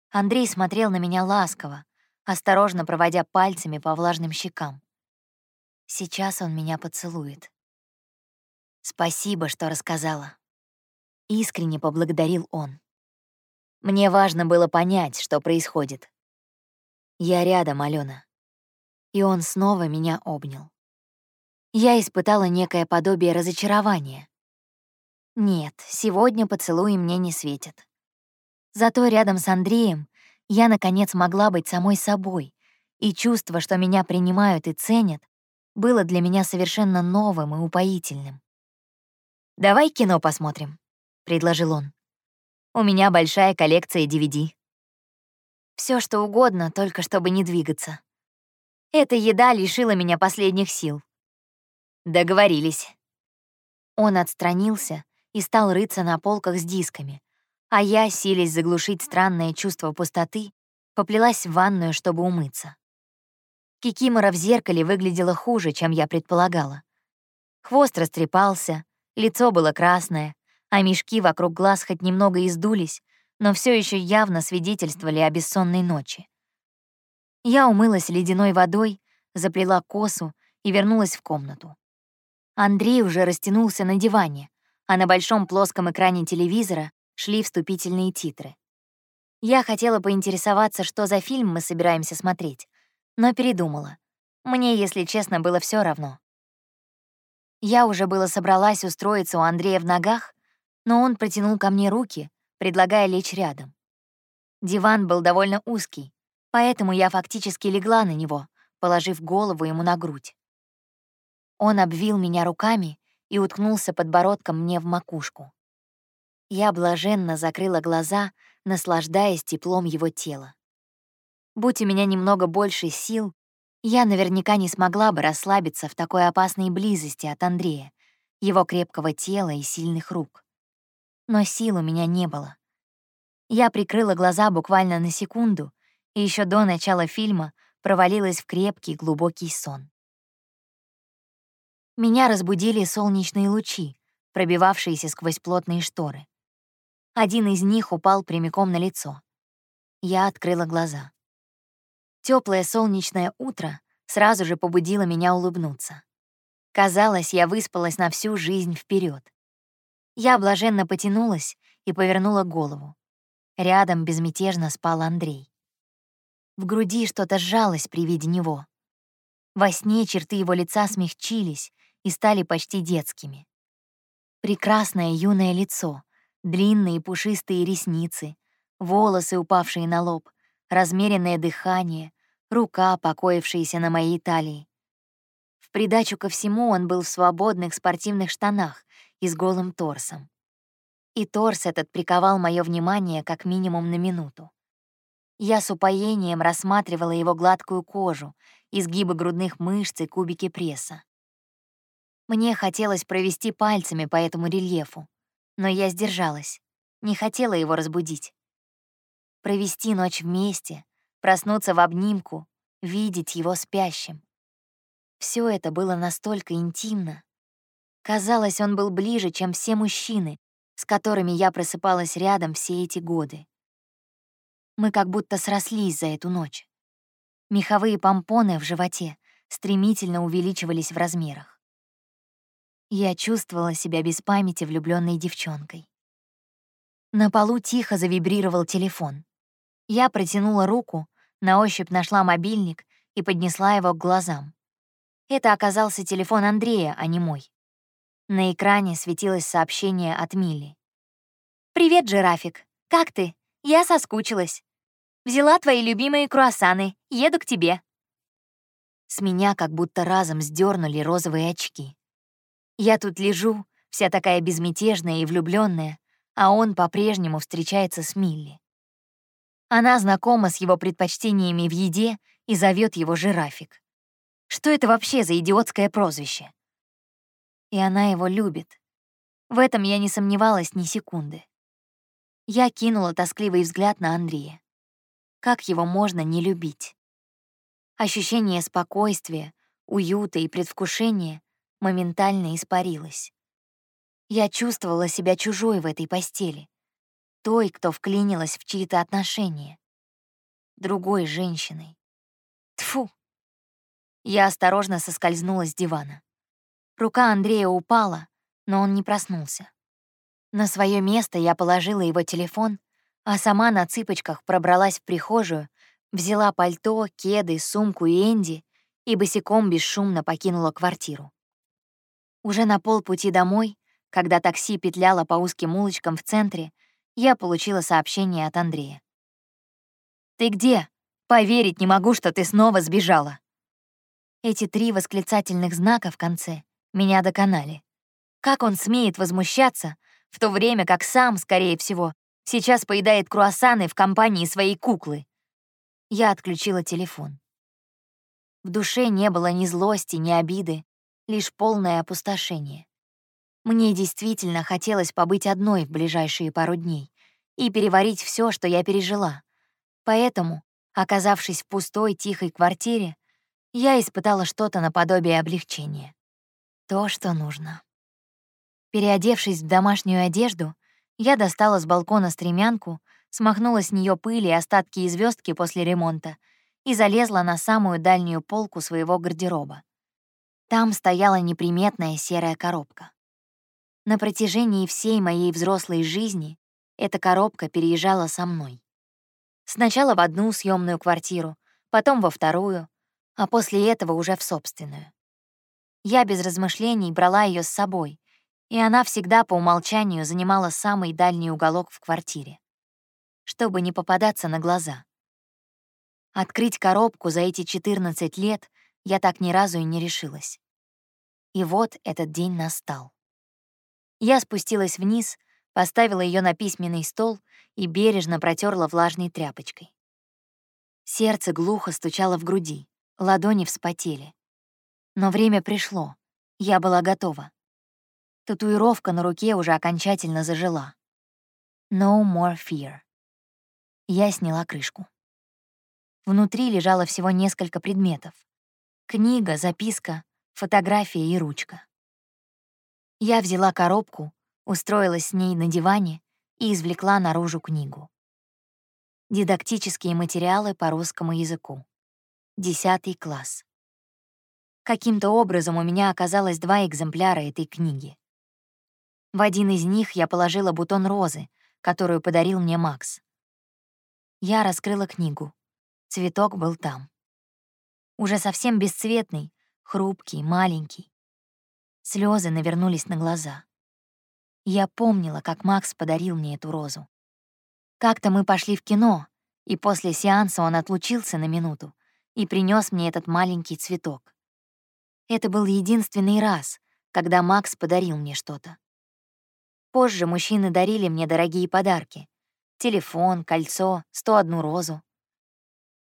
[SPEAKER 1] Андрей смотрел на меня ласково, осторожно проводя пальцами по влажным щекам. Сейчас он меня поцелует. Спасибо, что рассказала. Искренне поблагодарил он. Мне важно было понять, что происходит. Я рядом, Алена. И он снова меня обнял. Я испытала некое подобие разочарования. Нет, сегодня поцелуи мне не светят. Зато рядом с Андреем я, наконец, могла быть самой собой, и чувство, что меня принимают и ценят, было для меня совершенно новым и упоительным. «Давай кино посмотрим», — предложил он. «У меня большая коллекция DVD». Все что угодно, только чтобы не двигаться. Эта еда лишила меня последних сил. Договорились. Он отстранился и стал рыться на полках с дисками, а я, силясь заглушить странное чувство пустоты, поплелась в ванную, чтобы умыться. Кикимора в зеркале выглядела хуже, чем я предполагала. Хвост растрепался, лицо было красное, а мешки вокруг глаз хоть немного издулись, но все еще явно свидетельствовали о бессонной ночи. Я умылась ледяной водой, заплела косу и вернулась в комнату. Андрей уже растянулся на диване, а на большом плоском экране телевизора шли вступительные титры. Я хотела поинтересоваться, что за фильм мы собираемся смотреть, но передумала. Мне, если честно, было все равно. Я уже было собралась устроиться у Андрея в ногах, Но он протянул ко мне руки, предлагая лечь рядом. Диван был довольно узкий, поэтому я фактически легла на него, положив голову ему на грудь. Он обвил меня руками и уткнулся подбородком мне в макушку. Я блаженно закрыла глаза, наслаждаясь теплом его тела. Будь у меня немного больше сил, я наверняка не смогла бы расслабиться в такой опасной близости от Андрея, его крепкого тела и сильных рук. Но сил у меня не было. Я прикрыла глаза буквально на секунду и еще до начала фильма провалилась в крепкий глубокий сон. Меня разбудили солнечные лучи, пробивавшиеся сквозь плотные шторы. Один из них упал прямиком на лицо. Я открыла глаза. Теплое солнечное утро сразу же побудило меня улыбнуться. Казалось, я выспалась на всю жизнь вперед. Я блаженно потянулась и повернула голову. Рядом безмятежно спал Андрей. В груди что-то сжалось при виде него. Во сне черты его лица смягчились и стали почти детскими. Прекрасное юное лицо, длинные пушистые ресницы, волосы, упавшие на лоб, размеренное дыхание, рука, покоившаяся на моей талии. В придачу ко всему он был в свободных спортивных штанах и с голым торсом. И торс этот приковал мое внимание как минимум на минуту. Я с упоением рассматривала его гладкую кожу, изгибы грудных мышц и кубики пресса. Мне хотелось провести пальцами по этому рельефу, но я сдержалась, не хотела его разбудить провести ночь вместе, проснуться в обнимку, видеть его спящим. Все это было настолько интимно. Казалось, он был ближе, чем все мужчины, с которыми я просыпалась рядом все эти годы. Мы как будто срослись за эту ночь. Меховые помпоны в животе стремительно увеличивались в размерах. Я чувствовала себя без памяти влюбленной девчонкой. На полу тихо завибрировал телефон. Я протянула руку, на ощупь нашла мобильник и поднесла его к глазам. Это оказался телефон Андрея, а не мой. На экране светилось сообщение от Милли. «Привет, жирафик. Как ты? Я соскучилась. Взяла твои любимые круассаны. Еду к тебе». С меня как будто разом сдернули розовые очки. Я тут лежу, вся такая безмятежная и влюбленная, а он по-прежнему встречается с Милли. Она знакома с его предпочтениями в еде и зовет его жирафик. Что это вообще за идиотское прозвище? И она его любит. В этом я не сомневалась ни секунды. Я кинула тоскливый взгляд на Андрея. Как его можно не любить? Ощущение спокойствия, уюта и предвкушения моментально испарилось. Я чувствовала себя чужой в этой постели, той, кто вклинилась в чьи-то отношения. Другой женщиной. Тфу. Я осторожно соскользнула с дивана. Рука Андрея упала, но он не проснулся. На свое место я положила его телефон, а сама на цыпочках пробралась в прихожую, взяла пальто, кеды, сумку и Энди и босиком бесшумно покинула квартиру. Уже на полпути домой, когда такси петляло по узким улочкам в центре, я получила сообщение от Андрея. «Ты где? Поверить не могу, что ты снова сбежала». Эти три восклицательных знака в конце меня доконали. Как он смеет возмущаться, в то время как сам, скорее всего, сейчас поедает круассаны в компании своей куклы? Я отключила телефон. В душе не было ни злости, ни обиды, лишь полное опустошение. Мне действительно хотелось побыть одной в ближайшие пару дней и переварить все, что я пережила. Поэтому, оказавшись в пустой, тихой квартире, я испытала что-то наподобие облегчения. То, что нужно. Переодевшись в домашнюю одежду, я достала с балкона стремянку, смахнула с нее пыль и остатки и звездки после ремонта и залезла на самую дальнюю полку своего гардероба. Там стояла неприметная серая коробка. На протяжении всей моей взрослой жизни эта коробка переезжала со мной. Сначала в одну съемную квартиру, потом во вторую, а после этого уже в собственную. Я без размышлений брала ее с собой, И она всегда по умолчанию занимала самый дальний уголок в квартире, чтобы не попадаться на глаза. Открыть коробку за эти 14 лет я так ни разу и не решилась. И вот этот день настал. Я спустилась вниз, поставила ее на письменный стол и бережно протерла влажной тряпочкой. Сердце глухо стучало в груди, ладони вспотели. Но время пришло, я была готова. Татуировка на руке уже окончательно зажила. No more fear. Я сняла крышку. Внутри лежало всего несколько предметов. Книга, записка, фотография и ручка. Я взяла коробку, устроилась с ней на диване и извлекла наружу книгу. Дидактические материалы по русскому языку. Десятый класс. Каким-то образом у меня оказалось два экземпляра этой книги. В один из них я положила бутон розы, которую подарил мне Макс. Я раскрыла книгу. Цветок был там. Уже совсем бесцветный, хрупкий, маленький. Слезы навернулись на глаза. Я помнила, как Макс подарил мне эту розу. Как-то мы пошли в кино, и после сеанса он отлучился на минуту и принес мне этот маленький цветок. Это был единственный раз, когда Макс подарил мне что-то. Позже мужчины дарили мне дорогие подарки — телефон, кольцо, 101 розу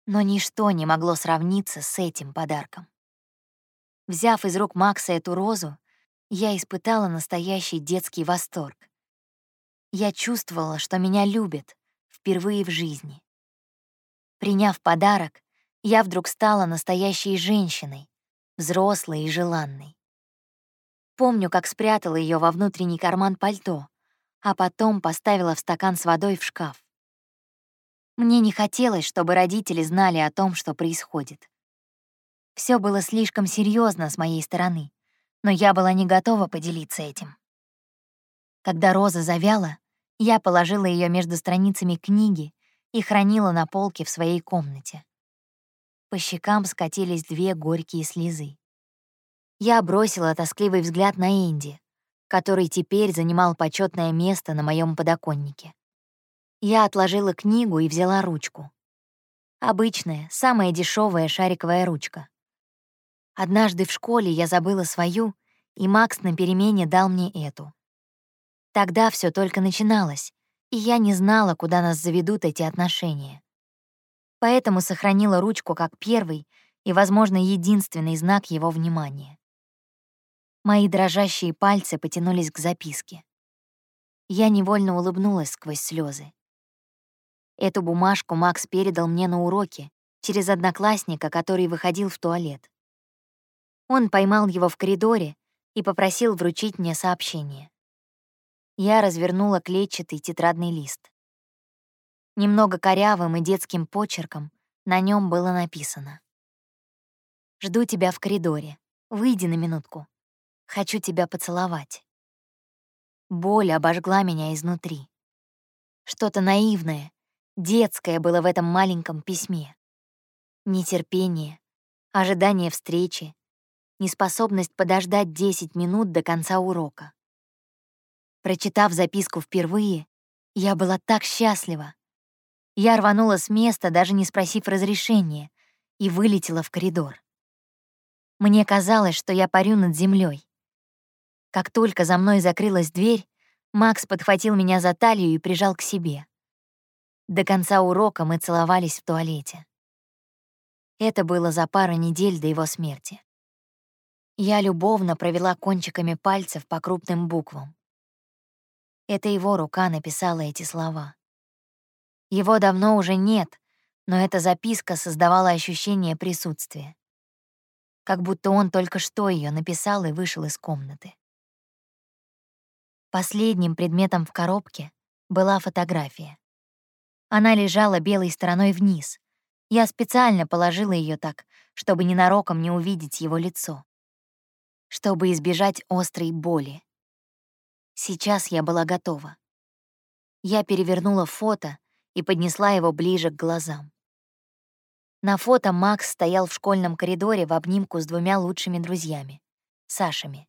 [SPEAKER 1] но ничто не могло сравниться с этим подарком. Взяв из рук Макса эту розу, я испытала настоящий детский восторг. Я чувствовала, что меня любят впервые в жизни. Приняв подарок, я вдруг стала настоящей женщиной, взрослой и желанной. Помню, как спрятала ее во внутренний карман пальто, а потом поставила в стакан с водой в шкаф. Мне не хотелось, чтобы родители знали о том, что происходит. Все было слишком серьезно с моей стороны, но я была не готова поделиться этим. Когда роза завяла, я положила ее между страницами книги и хранила на полке в своей комнате. По щекам скатились две горькие слезы. Я бросила тоскливый взгляд на Энди, который теперь занимал почетное место на моем подоконнике. Я отложила книгу и взяла ручку. Обычная, самая дешевая шариковая ручка. Однажды в школе я забыла свою, и Макс на перемене дал мне эту. Тогда все только начиналось, и я не знала, куда нас заведут эти отношения. Поэтому сохранила ручку как первый и, возможно, единственный знак его внимания. Мои дрожащие пальцы потянулись к записке. Я невольно улыбнулась сквозь слезы. Эту бумажку Макс передал мне на уроке через одноклассника, который выходил в туалет. Он поймал его в коридоре и попросил вручить мне сообщение. Я развернула клетчатый тетрадный лист. Немного корявым и детским почерком на нем было написано. «Жду тебя в коридоре. Выйди на минутку. Хочу тебя поцеловать». Боль обожгла меня изнутри. Что-то наивное, Детское было в этом маленьком письме. Нетерпение, ожидание встречи, неспособность подождать 10 минут до конца урока. Прочитав записку впервые, я была так счастлива. Я рванула с места, даже не спросив разрешения, и вылетела в коридор. Мне казалось, что я парю над землей. Как только за мной закрылась дверь, Макс подхватил меня за талию и прижал к себе. До конца урока мы целовались в туалете. Это было за пару недель до его смерти. Я любовно провела кончиками пальцев по крупным буквам. Это его рука написала эти слова. Его давно уже нет, но эта записка создавала ощущение присутствия. Как будто он только что ее написал и вышел из комнаты. Последним предметом в коробке была фотография. Она лежала белой стороной вниз. Я специально положила ее так, чтобы ненароком не увидеть его лицо. Чтобы избежать острой боли. Сейчас я была готова. Я перевернула фото и поднесла его ближе к глазам. На фото Макс стоял в школьном коридоре в обнимку с двумя лучшими друзьями — Сашами.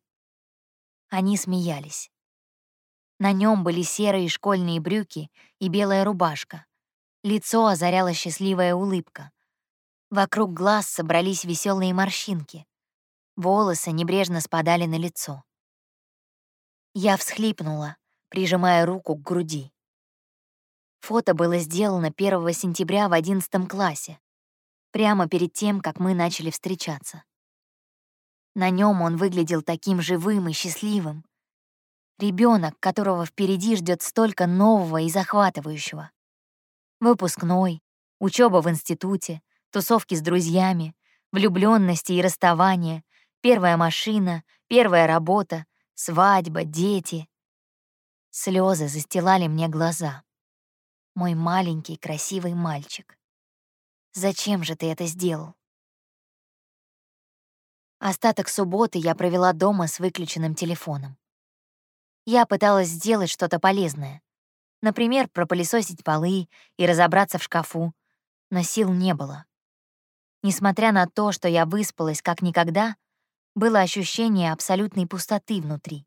[SPEAKER 1] Они смеялись. На нем были серые школьные брюки и белая рубашка. Лицо озаряла счастливая улыбка. Вокруг глаз собрались веселые морщинки. Волосы небрежно спадали на лицо. Я всхлипнула, прижимая руку к груди. Фото было сделано 1 сентября в 11 классе, прямо перед тем, как мы начали встречаться. На нем он выглядел таким живым и счастливым. Ребенок, которого впереди ждет столько нового и захватывающего. Выпускной, учеба в институте, тусовки с друзьями, влюбленности и расставания, первая машина, первая работа, свадьба, дети. Слезы застилали мне глаза. Мой маленький красивый мальчик. Зачем же ты это сделал? Остаток субботы я провела дома с выключенным телефоном. Я пыталась сделать что-то полезное. Например, пропылесосить полы и разобраться в шкафу, но сил не было. Несмотря на то, что я выспалась как никогда, было ощущение абсолютной пустоты внутри,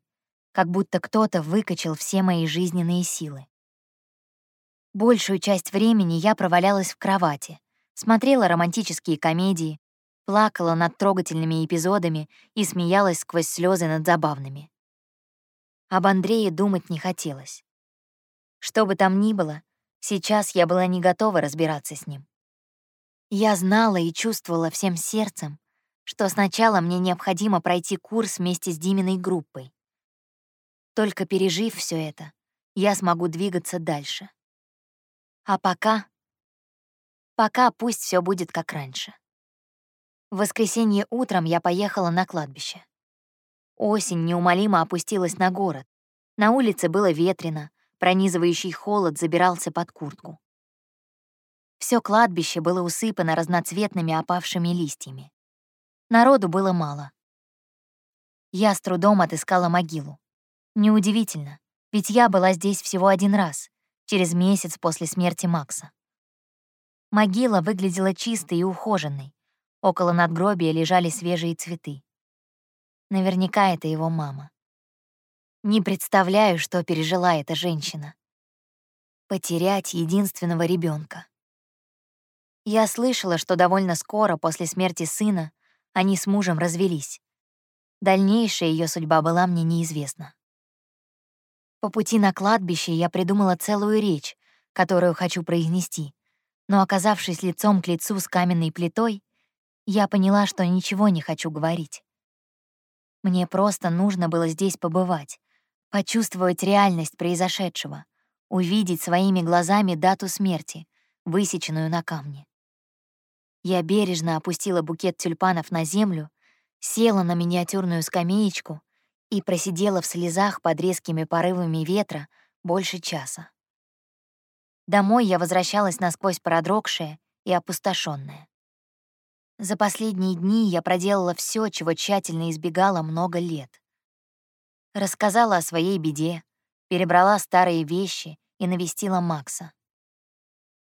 [SPEAKER 1] как будто кто-то выкачал все мои жизненные силы. Большую часть времени я провалялась в кровати, смотрела романтические комедии, плакала над трогательными эпизодами и смеялась сквозь слезы над забавными. Об Андрее думать не хотелось. Что бы там ни было, сейчас я была не готова разбираться с ним. Я знала и чувствовала всем сердцем, что сначала мне необходимо пройти курс вместе с Диминой группой. Только пережив все это, я смогу двигаться дальше. А пока... Пока пусть все будет как раньше. В воскресенье утром я поехала на кладбище. Осень неумолимо опустилась на город. На улице было ветрено, пронизывающий холод забирался под куртку. Все кладбище было усыпано разноцветными опавшими листьями. Народу было мало. Я с трудом отыскала могилу. Неудивительно, ведь я была здесь всего один раз, через месяц после смерти Макса. Могила выглядела чистой и ухоженной. Около надгробия лежали свежие цветы. Наверняка это его мама. Не представляю, что пережила эта женщина. Потерять единственного ребенка. Я слышала, что довольно скоро после смерти сына они с мужем развелись. Дальнейшая ее судьба была мне неизвестна. По пути на кладбище я придумала целую речь, которую хочу произнести, но, оказавшись лицом к лицу с каменной плитой, я поняла, что ничего не хочу говорить. Мне просто нужно было здесь побывать, почувствовать реальность произошедшего, увидеть своими глазами дату смерти, высеченную на камне. Я бережно опустила букет тюльпанов на землю, села на миниатюрную скамеечку и просидела в слезах под резкими порывами ветра больше часа. Домой я возвращалась насквозь продрогшая и опустошенная. За последние дни я проделала все, чего тщательно избегала много лет. Рассказала о своей беде, перебрала старые вещи и навестила Макса.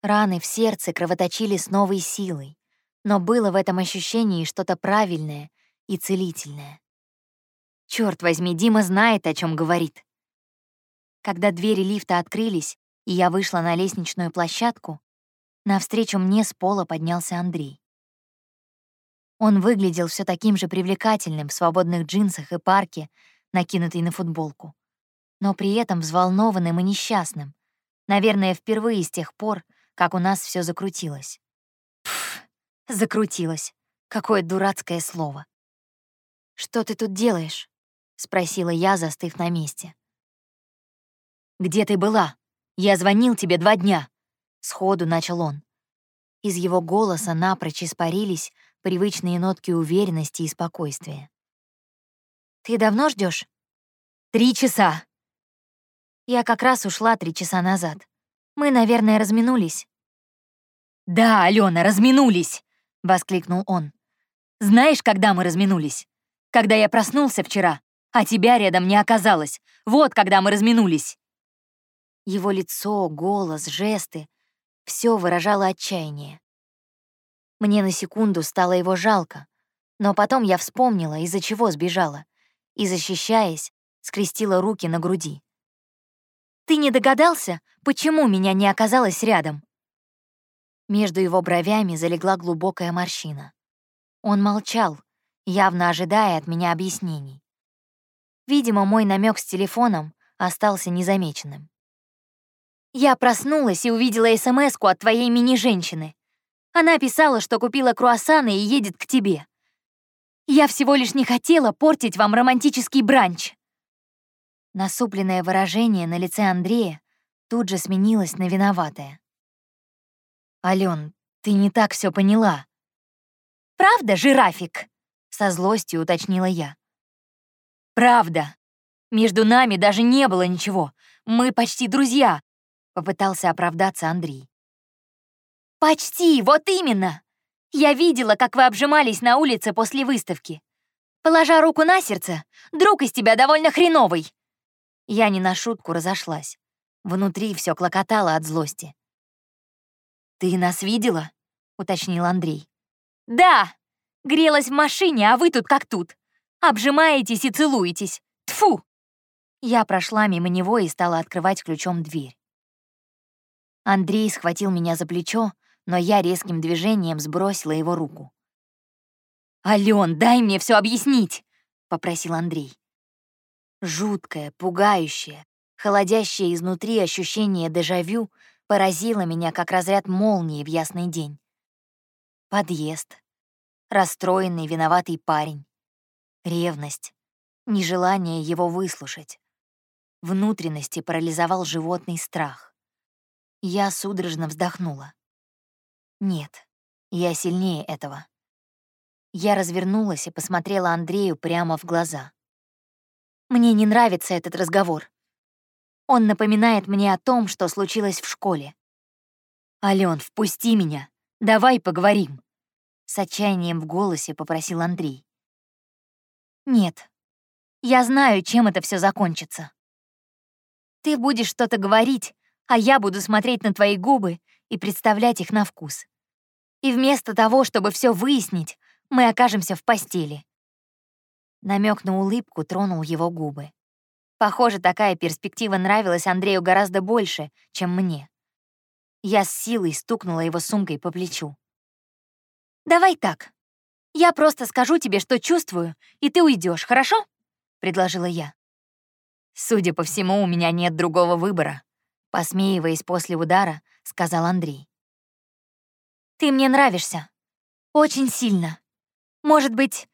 [SPEAKER 1] Раны в сердце кровоточили с новой силой, но было в этом ощущении что-то правильное и целительное. Черт возьми, Дима знает, о чем говорит. Когда двери лифта открылись, и я вышла на лестничную площадку, навстречу мне с пола поднялся Андрей. Он выглядел все таким же привлекательным в свободных джинсах и парке, накинутой на футболку, но при этом взволнованным и несчастным, наверное, впервые с тех пор, как у нас все закрутилось. Пф, закрутилось. Какое дурацкое слово. «Что ты тут делаешь?» — спросила я, застыв на месте. «Где ты была? Я звонил тебе два дня!» — сходу начал он. Из его голоса напрочь испарились привычные нотки уверенности и спокойствия. «Ты давно ждешь? «Три часа!» Я как раз ушла три часа назад. Мы, наверное, разминулись. «Да, Алена, разминулись!» — воскликнул он. «Знаешь, когда мы разминулись? Когда я проснулся вчера, а тебя рядом не оказалось. Вот когда мы разминулись!» Его лицо, голос, жесты — все выражало отчаяние. Мне на секунду стало его жалко, но потом я вспомнила, из-за чего сбежала, и, защищаясь, скрестила руки на груди. «Ты не догадался, почему меня не оказалось рядом?» Между его бровями залегла глубокая морщина. Он молчал, явно ожидая от меня объяснений. Видимо, мой намек с телефоном остался незамеченным. Я проснулась и увидела смс от твоей мини-женщины. Она писала, что купила круассаны и едет к тебе. Я всего лишь не хотела портить вам романтический бранч. Насупленное выражение на лице Андрея тут же сменилось на виноватое. «Алён, ты не так все поняла». «Правда, жирафик?» — со злостью уточнила я. «Правда. Между нами даже не было ничего. Мы почти друзья, Попытался оправдаться Андрей. «Почти, вот именно! Я видела, как вы обжимались на улице после выставки. Положа руку на сердце, друг из тебя довольно хреновый!» Я не на шутку разошлась. Внутри все клокотало от злости. «Ты нас видела?» — уточнил Андрей. «Да! Грелась в машине, а вы тут как тут. Обжимаетесь и целуетесь. Тфу! Я прошла мимо него и стала открывать ключом дверь. Андрей схватил меня за плечо, но я резким движением сбросила его руку. «Алён, дай мне все объяснить!» — попросил Андрей. Жуткое, пугающее, холодящее изнутри ощущение дежавю поразило меня, как разряд молнии в ясный день. Подъезд. Расстроенный, виноватый парень. Ревность. Нежелание его выслушать. Внутренности парализовал животный страх. Я судорожно вздохнула. Нет, я сильнее этого. Я развернулась и посмотрела Андрею прямо в глаза. Мне не нравится этот разговор. Он напоминает мне о том, что случилось в школе. «Алён, впусти меня. Давай поговорим», — с отчаянием в голосе попросил Андрей. «Нет, я знаю, чем это все закончится. Ты будешь что-то говорить, а я буду смотреть на твои губы и представлять их на вкус. И вместо того, чтобы все выяснить, мы окажемся в постели. Намек на улыбку тронул его губы. Похоже, такая перспектива нравилась Андрею гораздо больше, чем мне. Я с силой стукнула его сумкой по плечу. «Давай так. Я просто скажу тебе, что чувствую, и ты уйдешь, хорошо?» — предложила я. «Судя по всему, у меня нет другого выбора», Посмеиваясь после удара, сказал Андрей. «Ты мне нравишься. Очень сильно. Может быть...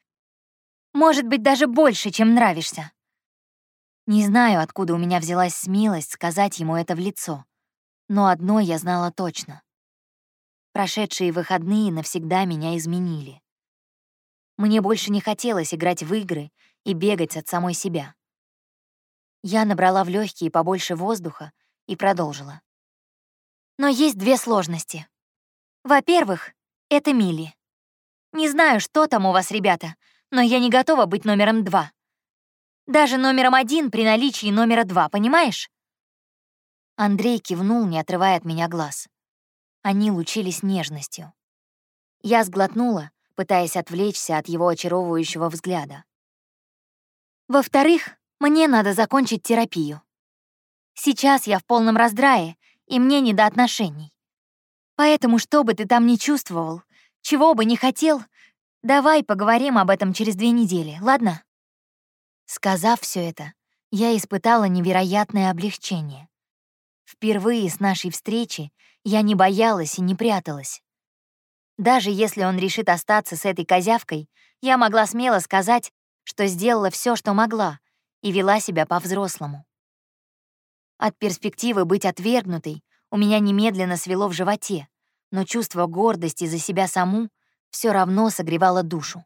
[SPEAKER 1] Может быть, даже больше, чем нравишься». Не знаю, откуда у меня взялась смелость сказать ему это в лицо, но одно я знала точно. Прошедшие выходные навсегда меня изменили. Мне больше не хотелось играть в игры и бегать от самой себя. Я набрала в легкие побольше воздуха и продолжила. Но есть две сложности. Во-первых, это Милли. Не знаю, что там у вас, ребята, но я не готова быть номером два. Даже номером один при наличии номера два, понимаешь? Андрей кивнул, не отрывая от меня глаз. Они лучились нежностью. Я сглотнула, пытаясь отвлечься от его очаровывающего взгляда. Во-вторых, мне надо закончить терапию. Сейчас я в полном раздрае, и мне не до отношений. Поэтому, что бы ты там ни чувствовал, чего бы ни хотел, давай поговорим об этом через две недели, ладно?» Сказав все это, я испытала невероятное облегчение. Впервые с нашей встречи я не боялась и не пряталась. Даже если он решит остаться с этой козявкой, я могла смело сказать, что сделала все, что могла, и вела себя по-взрослому. От перспективы быть отвергнутой у меня немедленно свело в животе, но чувство гордости за себя саму все равно согревало душу.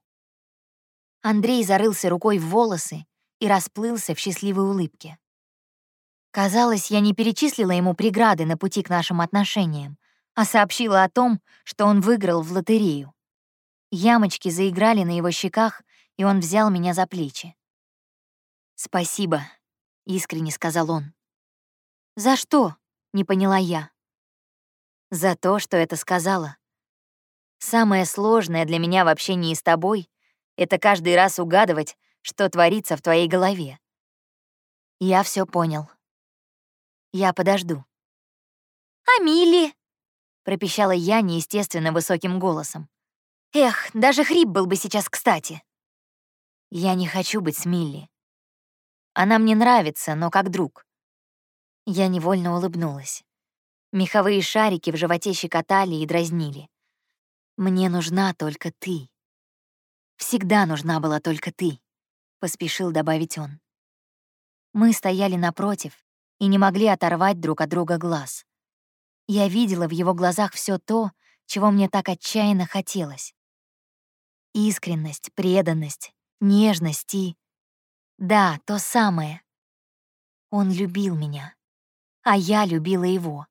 [SPEAKER 1] Андрей зарылся рукой в волосы и расплылся в счастливой улыбке. Казалось, я не перечислила ему преграды на пути к нашим отношениям, а сообщила о том, что он выиграл в лотерею. Ямочки заиграли на его щеках, и он взял меня за плечи. «Спасибо», — искренне сказал он. «За что?» — не поняла я. «За то, что это сказала. Самое сложное для меня в общении с тобой — это каждый раз угадывать, что творится в твоей голове. Я все понял. Я подожду.
[SPEAKER 2] «А Милли?»
[SPEAKER 1] — пропищала я неестественно высоким голосом.
[SPEAKER 2] «Эх, даже хрип был бы сейчас кстати».
[SPEAKER 1] Я не хочу быть с Милли. Она мне нравится, но как друг. Я невольно улыбнулась. Меховые шарики в животе щекотали и дразнили. «Мне нужна только ты. Всегда нужна была только ты», — поспешил добавить он. Мы стояли напротив и не могли оторвать друг от друга глаз. Я видела в его глазах все то, чего мне так отчаянно хотелось. Искренность, преданность, нежность и... Да, то самое. Он любил меня, а я любила его.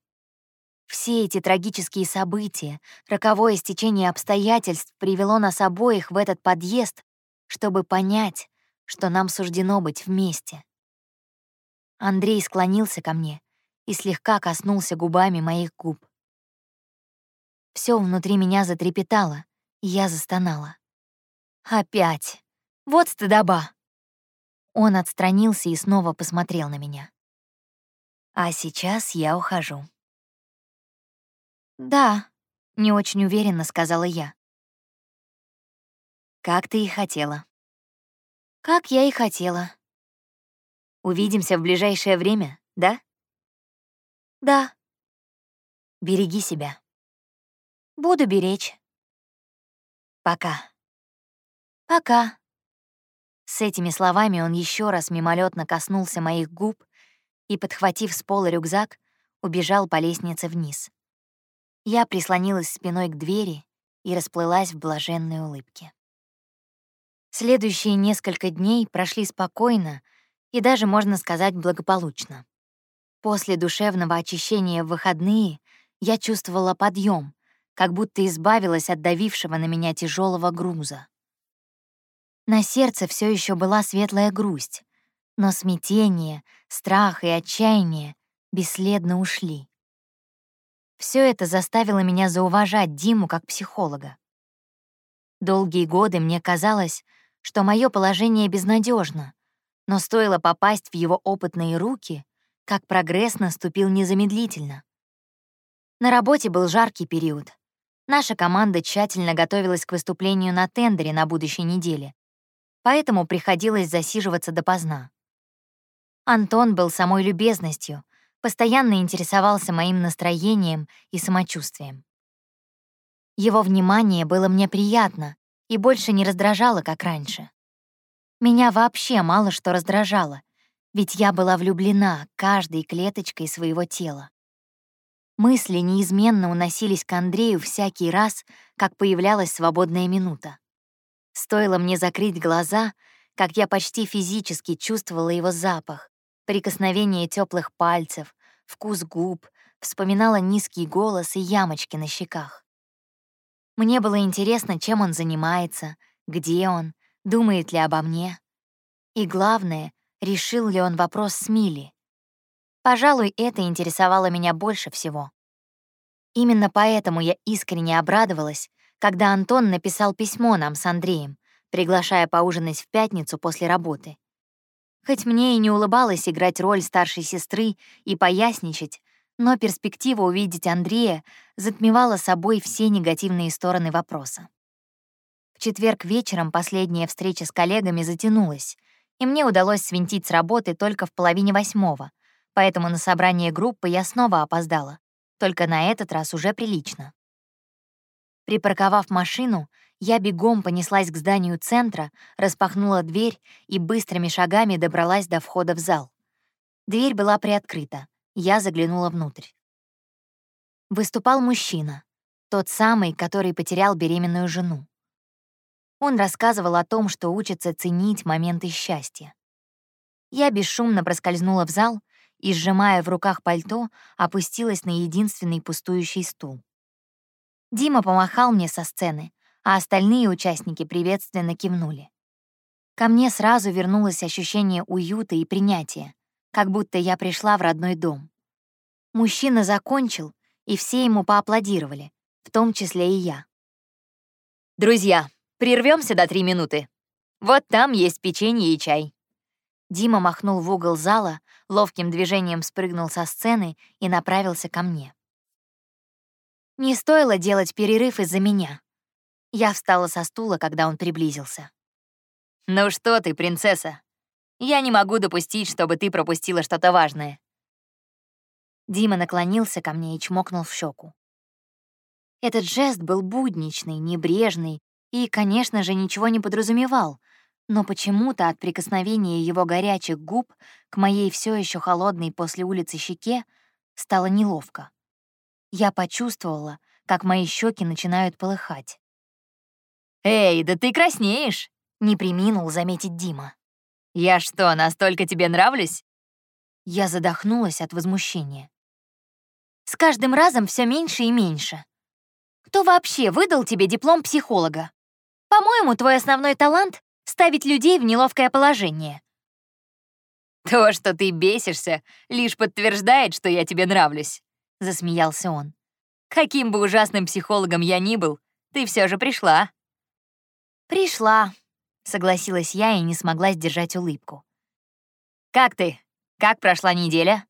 [SPEAKER 1] Все эти трагические события, роковое стечение обстоятельств привело нас обоих в этот подъезд, чтобы понять, что нам суждено быть вместе. Андрей склонился ко мне и слегка коснулся губами моих губ. Все внутри меня затрепетало, и я застонала. Опять. Вот стыдоба. Он отстранился и снова посмотрел на меня. А сейчас я ухожу. «Да», — не очень уверенно сказала я. «Как ты и хотела». «Как я и хотела». «Увидимся в ближайшее время, да?» «Да». «Береги себя». «Буду беречь». «Пока». «Пока». С этими словами он еще раз мимолетно коснулся моих губ и, подхватив с пола рюкзак, убежал по лестнице вниз. Я прислонилась спиной к двери и расплылась в блаженной улыбке. Следующие несколько дней прошли спокойно и даже, можно сказать, благополучно. После душевного очищения в выходные я чувствовала подъем, как будто избавилась от давившего на меня тяжелого груза. На сердце все еще была светлая грусть, но смятение, страх и отчаяние бесследно ушли. Все это заставило меня зауважать Диму как психолога. Долгие годы мне казалось, что мое положение безнадежно, но стоило попасть в его опытные руки, как прогресс наступил незамедлительно. На работе был жаркий период. Наша команда тщательно готовилась к выступлению на тендере на будущей неделе, поэтому приходилось засиживаться допоздна. Антон был самой любезностью, постоянно интересовался моим настроением и самочувствием. Его внимание было мне приятно и больше не раздражало, как раньше. Меня вообще мало что раздражало, ведь я была влюблена каждой клеточкой своего тела. Мысли неизменно уносились к Андрею всякий раз, как появлялась свободная минута. Стоило мне закрыть глаза, как я почти физически чувствовала его запах, прикосновение теплых пальцев, вкус губ, вспоминала низкий голос и ямочки на щеках. Мне было интересно, чем он занимается, где он, думает ли обо мне. И главное, решил ли он вопрос с Милли. Пожалуй, это интересовало меня больше всего. Именно поэтому я искренне обрадовалась, когда Антон написал письмо нам с Андреем, приглашая поужинать в пятницу после работы. Хоть мне и не улыбалось играть роль старшей сестры и поясничать, но перспектива увидеть Андрея затмевала собой все негативные стороны вопроса. В четверг вечером последняя встреча с коллегами затянулась, и мне удалось свинтить с работы только в половине восьмого, поэтому на собрание группы я снова опоздала, только на этот раз уже прилично. Припарковав машину, я бегом понеслась к зданию центра, распахнула дверь и быстрыми шагами добралась до входа в зал. Дверь была приоткрыта. Я заглянула внутрь. Выступал мужчина, тот самый, который потерял беременную жену. Он рассказывал о том, что учится ценить моменты счастья. Я бесшумно проскользнула в зал и, сжимая в руках пальто, опустилась на единственный пустующий стул. Дима помахал мне со сцены, а остальные участники приветственно кивнули. Ко мне сразу вернулось ощущение уюта и принятия, как будто я пришла в родной дом. Мужчина закончил, и все ему поаплодировали, в том числе и я.
[SPEAKER 2] «Друзья, прервемся до три минуты. Вот там есть печенье и чай».
[SPEAKER 1] Дима махнул в угол зала, ловким движением спрыгнул со сцены и направился ко мне. Не стоило делать перерыв из-за меня. Я встала со стула, когда он приблизился.
[SPEAKER 2] «Ну что ты, принцесса? Я не могу допустить, чтобы ты пропустила что-то важное».
[SPEAKER 1] Дима наклонился ко мне и чмокнул в щеку. Этот жест был будничный, небрежный и, конечно же, ничего не подразумевал, но почему-то от прикосновения его горячих губ к моей все еще холодной после улицы щеке стало неловко. Я почувствовала, как мои щеки начинают полыхать.
[SPEAKER 2] «Эй, да ты краснеешь!»
[SPEAKER 1] — не приминул заметить Дима.
[SPEAKER 2] «Я что, настолько тебе нравлюсь?»
[SPEAKER 1] Я задохнулась от возмущения. «С каждым разом все меньше и меньше. Кто вообще выдал тебе диплом психолога? По-моему, твой основной талант — ставить людей в неловкое положение».
[SPEAKER 2] «То, что ты бесишься, лишь подтверждает, что я тебе нравлюсь», — засмеялся он. «Каким бы ужасным психологом я ни был, ты все же пришла».
[SPEAKER 1] «Пришла», — согласилась я и не смогла сдержать улыбку.
[SPEAKER 2] «Как ты? Как прошла неделя?»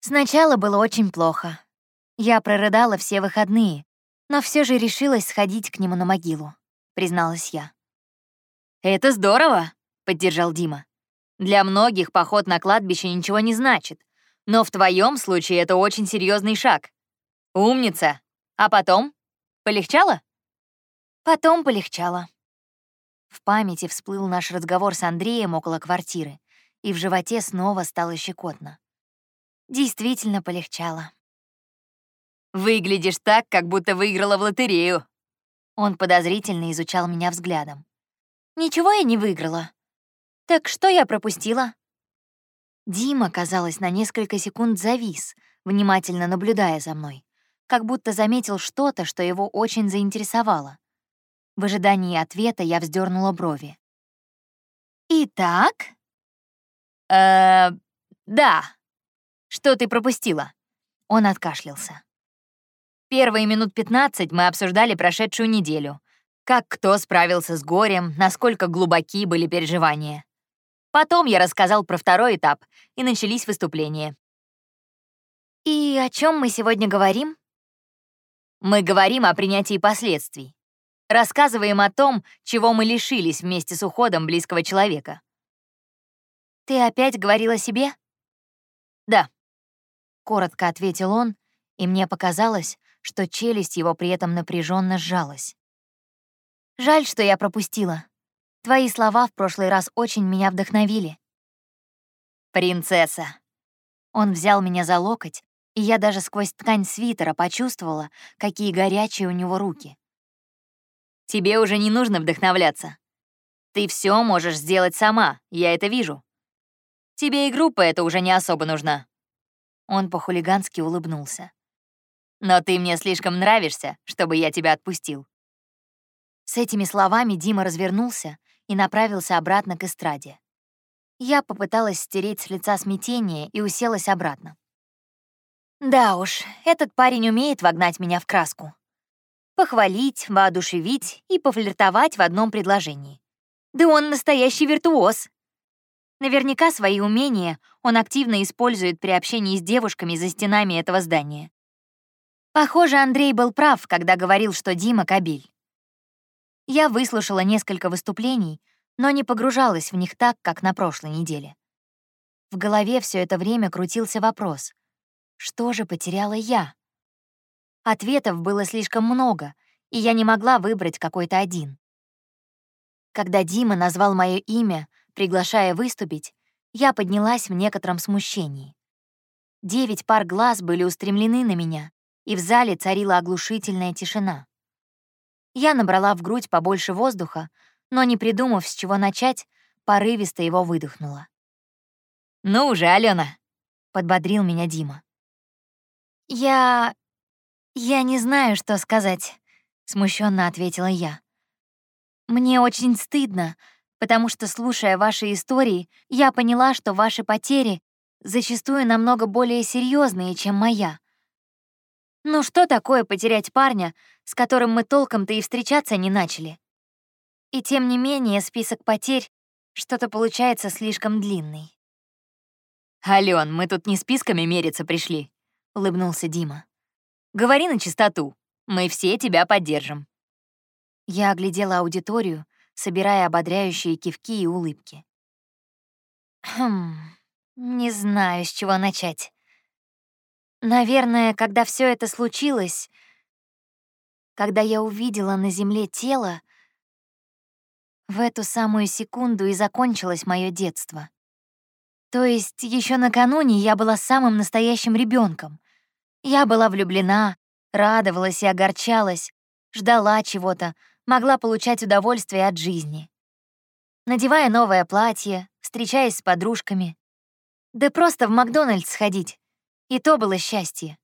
[SPEAKER 1] Сначала было очень плохо. Я прорыдала все выходные, но все же решилась сходить к нему на могилу, призналась я.
[SPEAKER 2] «Это здорово», — поддержал Дима. «Для многих поход на кладбище ничего не значит, но в твоем случае это очень серьезный шаг. Умница. А потом? Полегчало?»
[SPEAKER 1] Потом полегчало. В памяти всплыл наш разговор с Андреем около квартиры, и в животе снова стало щекотно. Действительно полегчало.
[SPEAKER 2] «Выглядишь так, как будто выиграла в лотерею».
[SPEAKER 1] Он подозрительно изучал меня взглядом. «Ничего я не выиграла. Так что я пропустила?» Дима, казалось, на несколько секунд завис, внимательно наблюдая за мной, как будто заметил что-то, что его очень заинтересовало. В ожидании ответа я вздернула брови. «Итак?»
[SPEAKER 2] «Э, да. Что ты пропустила?»
[SPEAKER 1] Он откашлялся.
[SPEAKER 2] Первые минут 15 мы обсуждали прошедшую неделю. Как кто справился с горем, насколько глубоки были переживания. Потом я рассказал про второй этап, и начались выступления.
[SPEAKER 1] «И о чем мы сегодня говорим?»
[SPEAKER 2] Мы говорим о принятии последствий. Рассказываем о том, чего мы лишились вместе с уходом близкого человека.
[SPEAKER 1] «Ты опять говорил о себе?»
[SPEAKER 2] «Да», —
[SPEAKER 1] коротко ответил он, и мне показалось, что челюсть его при этом напряженно сжалась. «Жаль, что я пропустила. Твои слова в прошлый раз очень меня вдохновили».
[SPEAKER 2] «Принцесса».
[SPEAKER 1] Он взял меня за локоть, и я даже сквозь ткань свитера почувствовала, какие горячие у него руки.
[SPEAKER 2] Тебе уже не нужно вдохновляться. Ты все можешь сделать сама, я это вижу. Тебе и группа эта уже не особо нужна».
[SPEAKER 1] Он по-хулигански улыбнулся.
[SPEAKER 2] «Но ты мне слишком нравишься, чтобы я тебя отпустил».
[SPEAKER 1] С этими словами Дима развернулся и направился обратно к эстраде. Я попыталась стереть с лица смятение и уселась обратно. Да уж, этот парень умеет вогнать меня в краску похвалить, воодушевить и пофлиртовать в одном предложении. Да он настоящий виртуоз. Наверняка свои умения он активно использует при общении с девушками за стенами этого здания. Похоже, Андрей был прав, когда говорил, что Дима — кабель. Я выслушала несколько выступлений, но не погружалась в них так, как на прошлой неделе. В голове все это время крутился вопрос. Что же потеряла я? Ответов было слишком много, и я не могла выбрать какой-то один. Когда Дима назвал мое имя, приглашая выступить, я поднялась в некотором смущении. Девять пар глаз были устремлены на меня, и в зале царила оглушительная тишина. Я набрала в грудь побольше воздуха, но, не придумав, с чего начать, порывисто его выдохнула.
[SPEAKER 2] «Ну уже, Алена,
[SPEAKER 1] подбодрил меня Дима. «Я... «Я не знаю, что сказать», — смущенно ответила я. «Мне очень стыдно, потому что, слушая ваши истории, я поняла, что ваши потери зачастую намного более серьезные, чем моя. Ну что такое потерять парня, с которым мы толком-то и встречаться не начали? И тем не менее список потерь Что-то получается слишком длинный.
[SPEAKER 2] «Алён, мы тут не списками мериться пришли», — улыбнулся Дима. «Говори на чистоту. Мы все тебя поддержим».
[SPEAKER 1] Я оглядела аудиторию, собирая ободряющие кивки и улыбки. Хм, не знаю, с чего начать. Наверное, когда все это случилось, когда я увидела на земле тело, в эту самую секунду и закончилось мое детство. То есть еще накануне я была самым настоящим ребенком. Я была влюблена, радовалась и огорчалась, ждала чего-то, могла получать удовольствие от жизни. Надевая новое платье, встречаясь с подружками. Да просто в Макдональдс сходить. И то было счастье.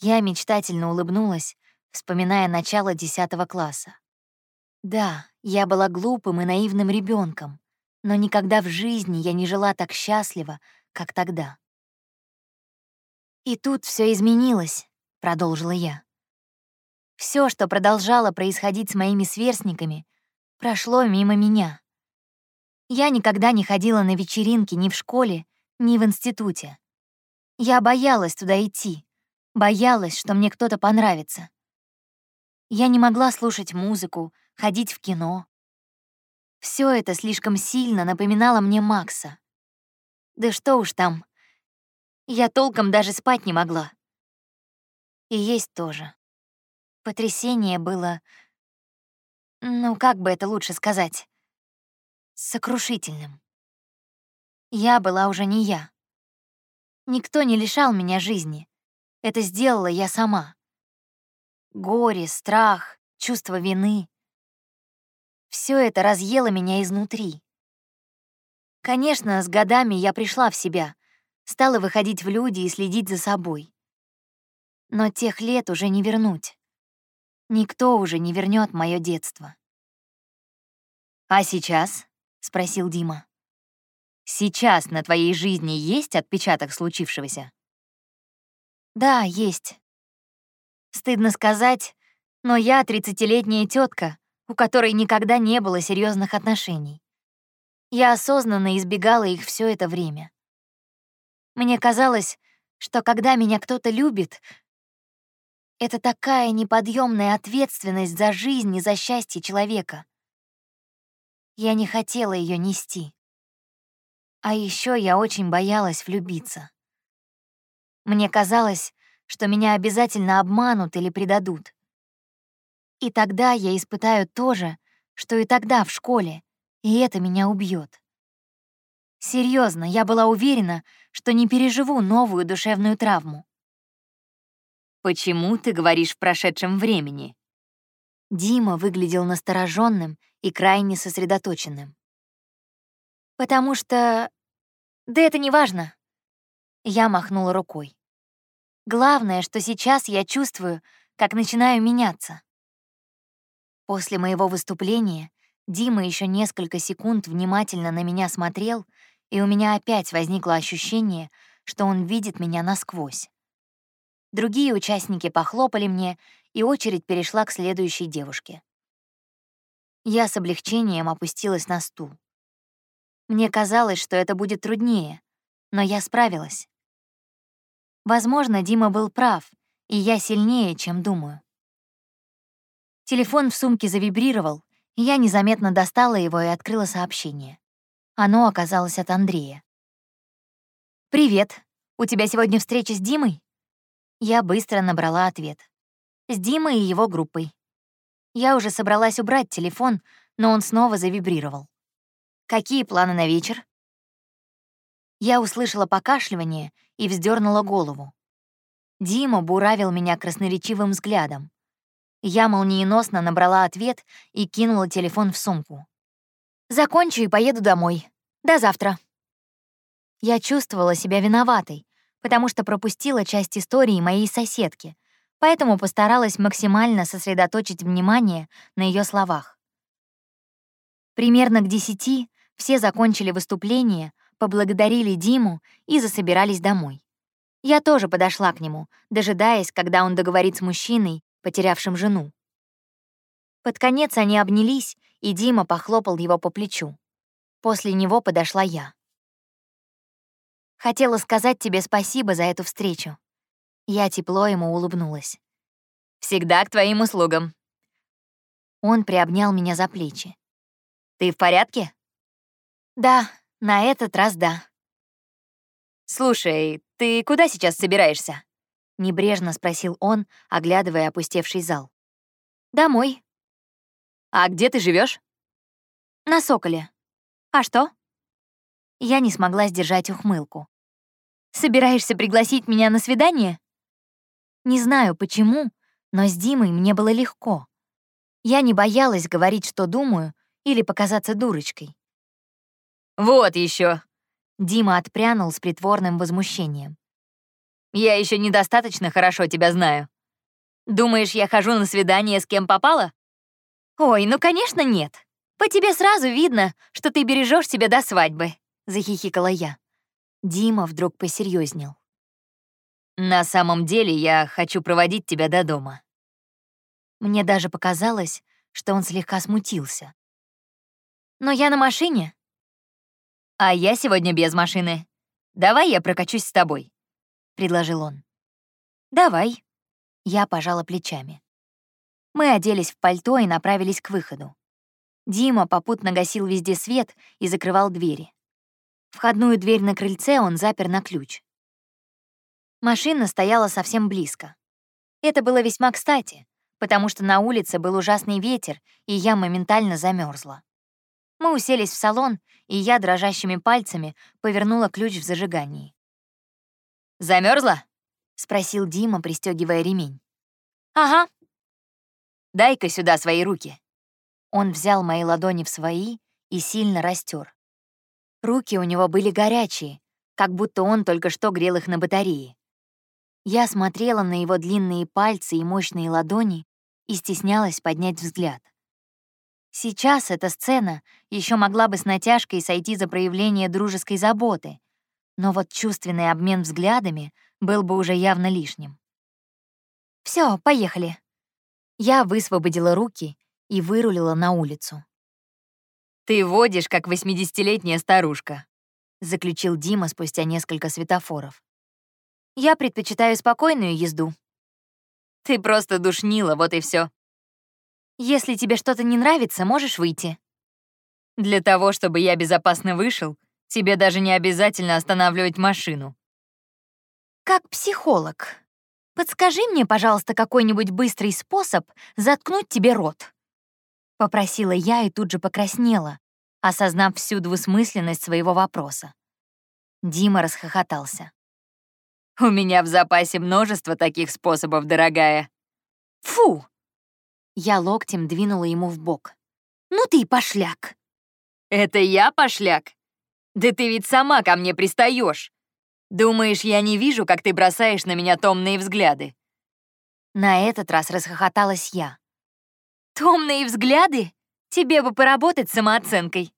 [SPEAKER 1] Я мечтательно улыбнулась, вспоминая начало 10 класса. Да, я была глупым и наивным ребенком, но никогда в жизни я не жила так счастливо, как тогда. «И тут все изменилось», — продолжила я. Все, что продолжало происходить с моими сверстниками, прошло мимо меня. Я никогда не ходила на вечеринки ни в школе, ни в институте. Я боялась туда идти, боялась, что мне кто-то понравится. Я не могла слушать музыку, ходить в кино. Все это слишком сильно напоминало мне Макса. Да что уж там, я толком даже спать не могла. И есть тоже. Потрясение было... Ну, как бы это лучше сказать? Сокрушительным. Я была уже не я. Никто не лишал меня жизни. Это сделала я сама. Горе, страх, чувство вины. Все это разъело меня изнутри. Конечно, с годами я пришла в себя, стала выходить в люди и следить за собой. Но тех лет уже не вернуть. Никто уже не вернет мое детство.
[SPEAKER 2] «А сейчас?» — спросил Дима. Сейчас на твоей жизни есть отпечаток случившегося?
[SPEAKER 1] Да, есть. Стыдно сказать, но я тридцатилетняя тетка, у которой никогда не было серьезных отношений. Я осознанно избегала их все это время. Мне казалось, что когда меня кто-то любит, это такая неподъемная ответственность за жизнь и за счастье человека. Я не хотела ее нести. А еще я очень боялась влюбиться. Мне казалось, что меня обязательно обманут или предадут. И тогда я испытаю то же, что и тогда в школе, и это меня убьет. Серьезно, я была уверена, что не переживу новую душевную травму.
[SPEAKER 2] «Почему ты говоришь в прошедшем времени?»
[SPEAKER 1] Дима выглядел настороженным и крайне сосредоточенным. «Потому что... Да это не важно». Я махнула рукой. «Главное, что сейчас я чувствую, как начинаю меняться». После моего выступления Дима еще несколько секунд внимательно на меня смотрел, и у меня опять возникло ощущение, что он видит меня насквозь. Другие участники похлопали мне, и очередь перешла к следующей девушке. Я с облегчением опустилась на стул. Мне казалось, что это будет труднее, но я справилась. Возможно, Дима был прав, и я сильнее, чем думаю. Телефон в сумке завибрировал, и я незаметно достала его и открыла сообщение. Оно оказалось от Андрея. «Привет. У тебя сегодня встреча с Димой?» Я быстро набрала ответ. «С Димой и его группой». Я уже собралась убрать телефон, но он снова завибрировал. Какие планы на вечер?» Я услышала покашливание и вздернула голову. Дима буравил меня красноречивым взглядом. Я молниеносно набрала ответ и кинула телефон в сумку. «Закончу и поеду домой. До завтра». Я чувствовала себя виноватой, потому что пропустила часть истории моей соседки, поэтому постаралась максимально сосредоточить внимание на ее словах. Примерно к десяти все закончили выступление, поблагодарили Диму и засобирались домой. Я тоже подошла к нему, дожидаясь, когда он договорит с мужчиной, потерявшим жену. Под конец они обнялись, и Дима похлопал его по плечу. После него подошла я. Хотела сказать тебе спасибо за эту встречу. Я тепло ему улыбнулась.
[SPEAKER 2] «Всегда к твоим услугам».
[SPEAKER 1] Он приобнял меня за плечи.
[SPEAKER 2] «Ты в порядке?»
[SPEAKER 1] «Да, на этот раз да».
[SPEAKER 2] «Слушай, ты куда сейчас собираешься?»
[SPEAKER 1] — небрежно спросил он, оглядывая опустевший зал. «Домой».
[SPEAKER 2] «А где ты живешь?
[SPEAKER 1] «На Соколе. А что?» Я не смогла сдержать ухмылку. «Собираешься пригласить меня на свидание?» Не знаю почему, но с Димой мне было легко. Я не боялась говорить, что думаю, или показаться дурочкой.
[SPEAKER 2] «Вот еще.
[SPEAKER 1] Дима отпрянул с притворным возмущением.
[SPEAKER 2] «Я еще недостаточно хорошо тебя знаю. Думаешь, я хожу на свидание с кем попало?»
[SPEAKER 1] «Ой, ну, конечно, нет. По тебе сразу видно, что ты бережешь себя до свадьбы», — захихикала я. Дима вдруг посерьезнел.
[SPEAKER 2] «На самом деле я хочу проводить тебя до дома».
[SPEAKER 1] Мне даже показалось, что он слегка смутился. «Но я на машине».
[SPEAKER 2] «А я сегодня без машины. Давай я прокачусь с тобой», — предложил он.
[SPEAKER 1] «Давай». Я пожала плечами. Мы оделись в пальто и направились к выходу. Дима попутно гасил везде свет и закрывал двери. Входную дверь на крыльце он запер на ключ. Машина стояла совсем близко. Это было весьма кстати, потому что на улице был ужасный ветер, и я моментально замерзла. Мы уселись в салон, и я дрожащими пальцами повернула ключ в зажигании.
[SPEAKER 2] Замерзла?
[SPEAKER 1] спросил Дима, пристегивая ремень.
[SPEAKER 2] «Ага». «Дай-ка сюда свои руки».
[SPEAKER 1] Он взял мои ладони в свои и сильно растер. Руки у него были горячие, как будто он только что грел их на батарее. Я смотрела на его длинные пальцы и мощные ладони и стеснялась поднять взгляд. Сейчас эта сцена еще могла бы с натяжкой сойти за проявление дружеской заботы, но вот чувственный обмен взглядами был бы уже явно лишним. Все, поехали. Я высвободила руки и вырулила на улицу.
[SPEAKER 2] «Ты водишь, как восьмидесятилетняя старушка», —
[SPEAKER 1] заключил Дима спустя несколько светофоров. «Я предпочитаю спокойную езду».
[SPEAKER 2] «Ты просто душнила, вот и все.
[SPEAKER 1] «Если тебе что-то не нравится, можешь выйти».
[SPEAKER 2] «Для того, чтобы я безопасно вышел, тебе даже не обязательно останавливать машину».
[SPEAKER 1] «Как психолог, подскажи мне, пожалуйста, какой-нибудь быстрый способ заткнуть тебе рот». Попросила я и тут же покраснела, осознав всю двусмысленность своего вопроса. Дима расхохотался.
[SPEAKER 2] «У меня в запасе множество таких способов, дорогая».
[SPEAKER 1] «Фу!» Я локтем двинула ему в бок. «Ну ты пошляк!»
[SPEAKER 2] «Это я пошляк? Да ты ведь сама ко мне пристаешь. Думаешь, я не вижу, как ты бросаешь на меня томные взгляды?»
[SPEAKER 1] На этот раз расхохоталась я. Томные взгляды? Тебе бы поработать самооценкой.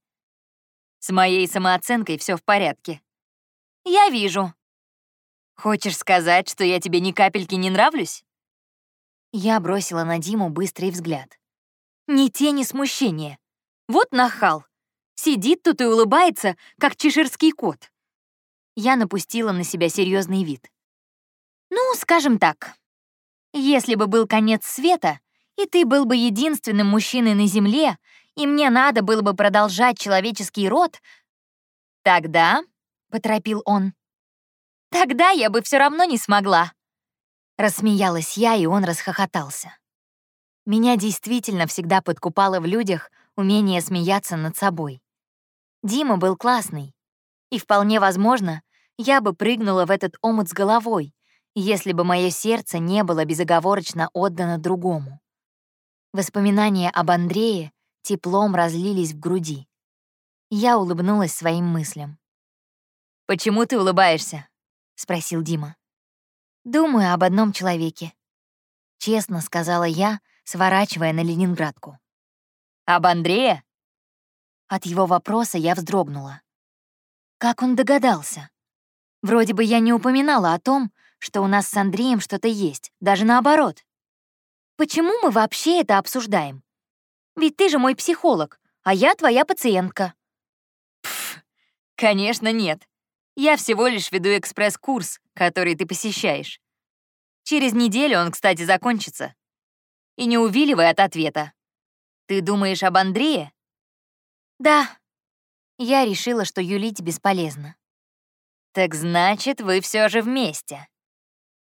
[SPEAKER 2] С моей самооценкой все в порядке.
[SPEAKER 1] Я вижу.
[SPEAKER 2] Хочешь сказать, что я тебе ни капельки не нравлюсь?
[SPEAKER 1] Я бросила на Диму быстрый взгляд. Ни тени смущения. Вот нахал. Сидит тут и улыбается, как чеширский кот. Я напустила на себя серьезный вид. Ну, скажем так, если бы был конец света, и ты был бы единственным мужчиной на Земле, и мне надо было бы продолжать человеческий род, тогда, — поторопил он, — тогда я бы все равно не смогла. Рассмеялась я, и он расхохотался. Меня действительно всегда подкупало в людях умение смеяться над собой. Дима был классный, и вполне возможно, я бы прыгнула в этот омут с головой, если бы мое сердце не было безоговорочно отдано другому. Воспоминания об Андрее теплом разлились в груди. Я улыбнулась своим мыслям.
[SPEAKER 2] «Почему ты улыбаешься?»
[SPEAKER 1] — спросил Дима. «Думаю об одном человеке», — честно сказала я, сворачивая на Ленинградку.
[SPEAKER 2] «Об Андрее?»
[SPEAKER 1] От его вопроса я вздрогнула. Как он догадался? Вроде бы я не упоминала о том, что у нас с Андреем что-то есть, даже наоборот. Почему мы вообще это обсуждаем? Ведь ты же мой психолог, а я твоя пациентка.
[SPEAKER 2] Конечно, нет. Я всего лишь веду экспресс-курс, который ты посещаешь. Через неделю он, кстати, закончится. И не увиливай от ответа. Ты думаешь об Андрее?
[SPEAKER 1] Да. Я решила, что юлить бесполезно.
[SPEAKER 2] Так значит, вы все же вместе.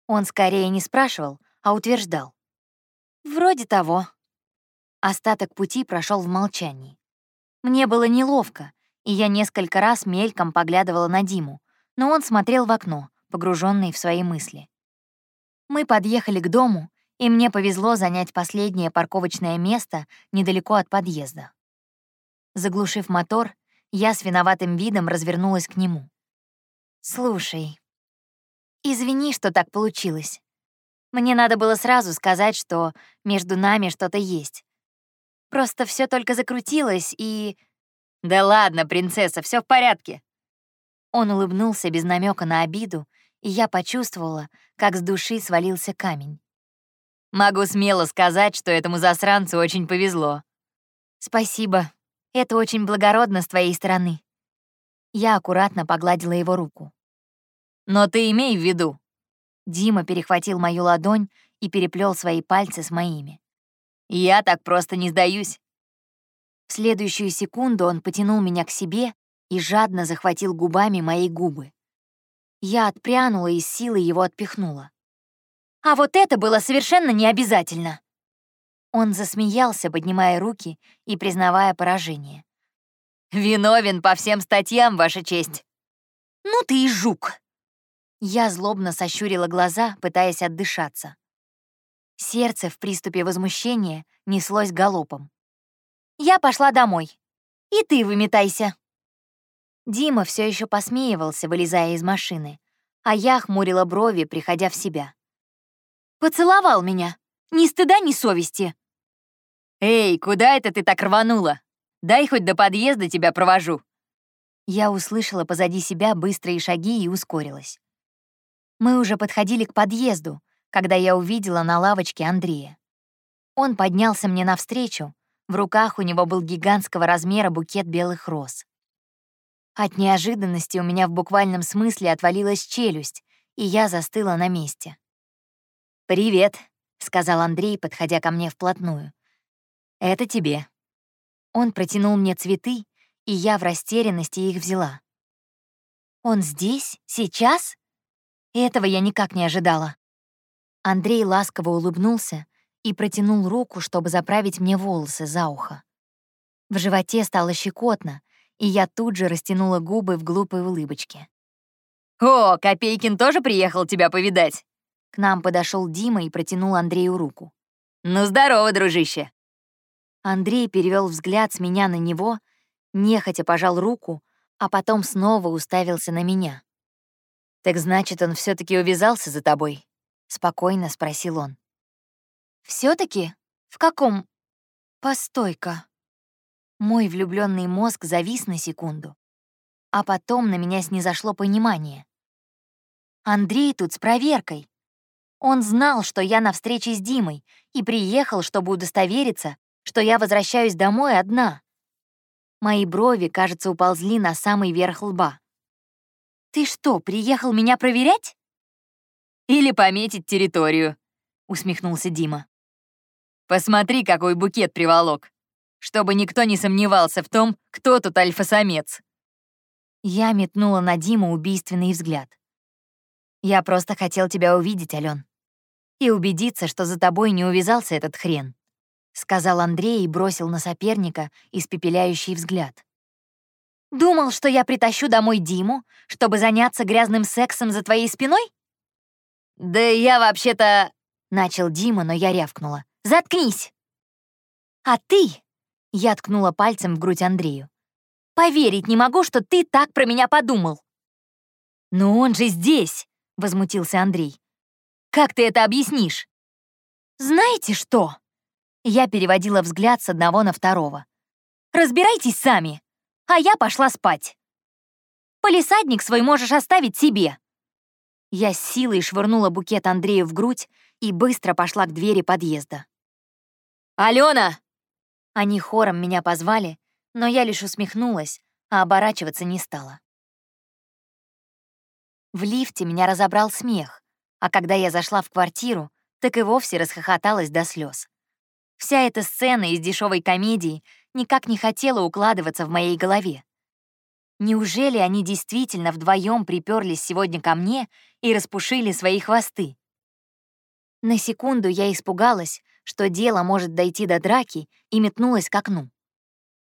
[SPEAKER 1] Он скорее не спрашивал, а утверждал. Вроде того. Остаток пути прошел в молчании. Мне было неловко, и я несколько раз мельком поглядывала на Диму, но он смотрел в окно, погруженный в свои мысли. Мы подъехали к дому, и мне повезло занять последнее парковочное место недалеко от подъезда. Заглушив мотор, я с виноватым видом развернулась к нему. «Слушай, извини, что так получилось. Мне надо было сразу сказать, что между нами что-то есть. Просто все только закрутилось, и...»
[SPEAKER 2] «Да ладно, принцесса, все в порядке».
[SPEAKER 1] Он улыбнулся без намека на обиду, и я почувствовала, как с души свалился камень.
[SPEAKER 2] «Могу смело сказать, что этому засранцу очень повезло».
[SPEAKER 1] «Спасибо. Это очень благородно с твоей стороны». Я аккуратно погладила его руку.
[SPEAKER 2] «Но ты имей в виду».
[SPEAKER 1] Дима перехватил мою ладонь и переплел свои пальцы с моими.
[SPEAKER 2] «Я так просто не сдаюсь».
[SPEAKER 1] В следующую секунду он потянул меня к себе и жадно захватил губами мои губы. Я отпрянула и с силой его отпихнула. «А вот это было совершенно не обязательно!» Он засмеялся, поднимая руки и признавая поражение.
[SPEAKER 2] «Виновен по всем статьям, Ваша честь!»
[SPEAKER 1] «Ну ты и жук!» Я злобно сощурила глаза, пытаясь отдышаться. Сердце в приступе возмущения неслось галопом. «Я пошла домой. И ты выметайся!» Дима все еще посмеивался, вылезая из машины, а я хмурила брови, приходя в себя. «Поцеловал меня! Ни стыда, ни совести!»
[SPEAKER 2] «Эй, куда это ты так рванула? Дай хоть до подъезда тебя провожу!»
[SPEAKER 1] Я услышала позади себя быстрые шаги и ускорилась. Мы уже подходили к подъезду, когда я увидела на лавочке Андрея. Он поднялся мне навстречу, в руках у него был гигантского размера букет белых роз. От неожиданности у меня в буквальном смысле отвалилась челюсть, и я застыла на месте.
[SPEAKER 2] «Привет», — сказал
[SPEAKER 1] Андрей, подходя ко мне вплотную.
[SPEAKER 2] «Это тебе».
[SPEAKER 1] Он протянул мне цветы, и я в растерянности их взяла. «Он здесь? Сейчас?» Этого я никак не ожидала. Андрей ласково улыбнулся и протянул руку, чтобы заправить мне волосы за ухо. В животе стало щекотно, и я тут же растянула губы в глупой улыбочке.
[SPEAKER 2] «О, Копейкин тоже приехал тебя повидать?»
[SPEAKER 1] К нам подошел Дима и протянул Андрею руку.
[SPEAKER 2] «Ну, здорово, дружище!»
[SPEAKER 1] Андрей перевел взгляд с меня на него, нехотя пожал руку, а потом снова уставился на меня.
[SPEAKER 2] «Так значит, он все таки увязался за тобой?»
[SPEAKER 1] — спокойно спросил он. все таки В каком? Постой-ка». Мой влюбленный мозг завис на секунду, а потом на меня снизошло понимание. Андрей тут с проверкой. Он знал, что я на встрече с Димой, и приехал, чтобы удостовериться, что я возвращаюсь домой одна. Мои брови, кажется, уползли на самый верх лба. «Ты что, приехал меня проверять?»
[SPEAKER 2] «Или пометить территорию», — усмехнулся Дима. «Посмотри, какой букет приволок чтобы никто не сомневался в том, кто тут альфа-самец.
[SPEAKER 1] Я метнула на Диму убийственный взгляд. «Я просто хотел тебя увидеть, Ален, и убедиться, что за тобой не увязался этот хрен», — сказал Андрей и бросил на соперника испепеляющий взгляд. «Думал, что я притащу домой Диму, чтобы заняться грязным сексом за твоей спиной?»
[SPEAKER 2] «Да я вообще-то...»
[SPEAKER 1] — начал Дима, но я рявкнула. «Заткнись!» «А ты я ткнула пальцем в грудь Андрею. «Поверить не могу, что ты так про меня подумал!»
[SPEAKER 2] «Но он же здесь!» — возмутился Андрей. «Как ты это объяснишь?»
[SPEAKER 1] «Знаете что?» Я переводила взгляд с одного на второго. «Разбирайтесь сами, а я пошла спать. Полисадник свой можешь оставить себе». Я с силой швырнула букет Андрею в грудь и быстро пошла к двери подъезда.
[SPEAKER 2] «Алена!»
[SPEAKER 1] Они хором меня позвали, но я лишь усмехнулась, а оборачиваться не стала. В лифте меня разобрал смех, а когда я зашла в квартиру, так и вовсе расхохоталась до слез. Вся эта сцена из дешевой комедии никак не хотела укладываться в моей голове. Неужели они действительно вдвоем приперлись сегодня ко мне и распушили свои хвосты? На секунду я испугалась, что дело может дойти до драки, и метнулась к окну.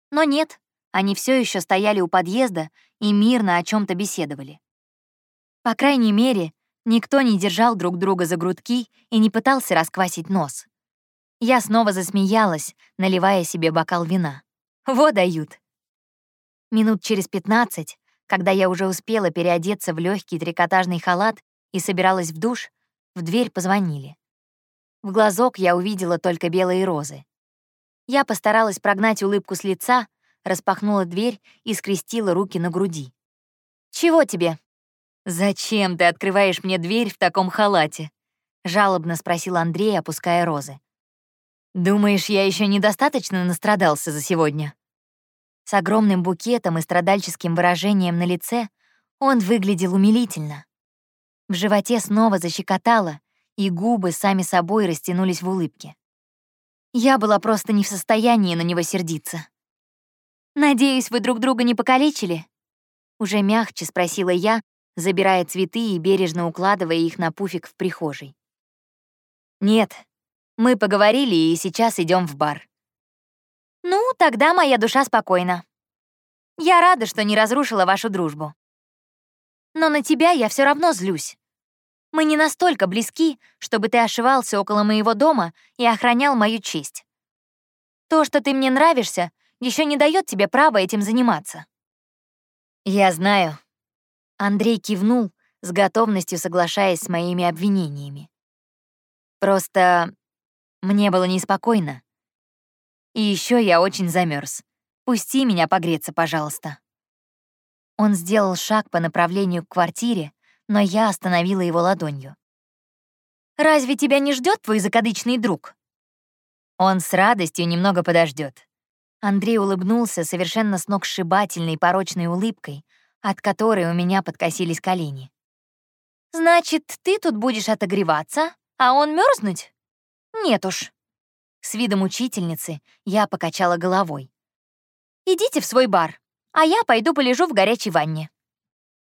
[SPEAKER 1] Но нет, они все еще стояли у подъезда и мирно о чем то беседовали. По крайней мере, никто не держал друг друга за грудки и не пытался расквасить нос. Я снова засмеялась, наливая себе бокал вина. Вот дают. Минут через пятнадцать, когда я уже успела переодеться в легкий трикотажный халат и собиралась в душ, в дверь позвонили. В глазок я увидела только белые розы. Я постаралась прогнать улыбку с лица, распахнула дверь и скрестила руки на груди. «Чего тебе?» «Зачем ты открываешь мне дверь в таком халате?» — жалобно спросил Андрей, опуская розы. «Думаешь, я еще недостаточно настрадался за сегодня?» С огромным букетом и страдальческим выражением на лице он выглядел умилительно. В животе снова защекотало, и губы сами собой растянулись в улыбке. Я была просто не в состоянии на него сердиться. «Надеюсь, вы друг друга не покалечили?» Уже мягче спросила я, забирая цветы и бережно укладывая их на пуфик в прихожей. «Нет, мы поговорили и сейчас идем в бар. Ну, тогда моя душа спокойна. Я рада, что не разрушила вашу дружбу. Но на тебя я все равно злюсь. Мы не настолько близки, чтобы ты ошивался около моего дома и охранял мою честь. То, что ты мне нравишься, еще не дает тебе права этим заниматься. Я знаю. Андрей кивнул, с готовностью соглашаясь с моими обвинениями. Просто мне было неспокойно. И еще я очень замерз. Пусти меня погреться, пожалуйста. Он сделал шаг по направлению к квартире, но я остановила его ладонью. «Разве тебя не ждет твой закадычный друг?» Он с радостью немного подождет. Андрей улыбнулся совершенно сногсшибательной порочной улыбкой, от которой у меня подкосились колени. «Значит, ты тут будешь отогреваться, а он мерзнуть? Нет уж. С видом учительницы я покачала головой. «Идите в свой бар, а я пойду полежу в горячей ванне».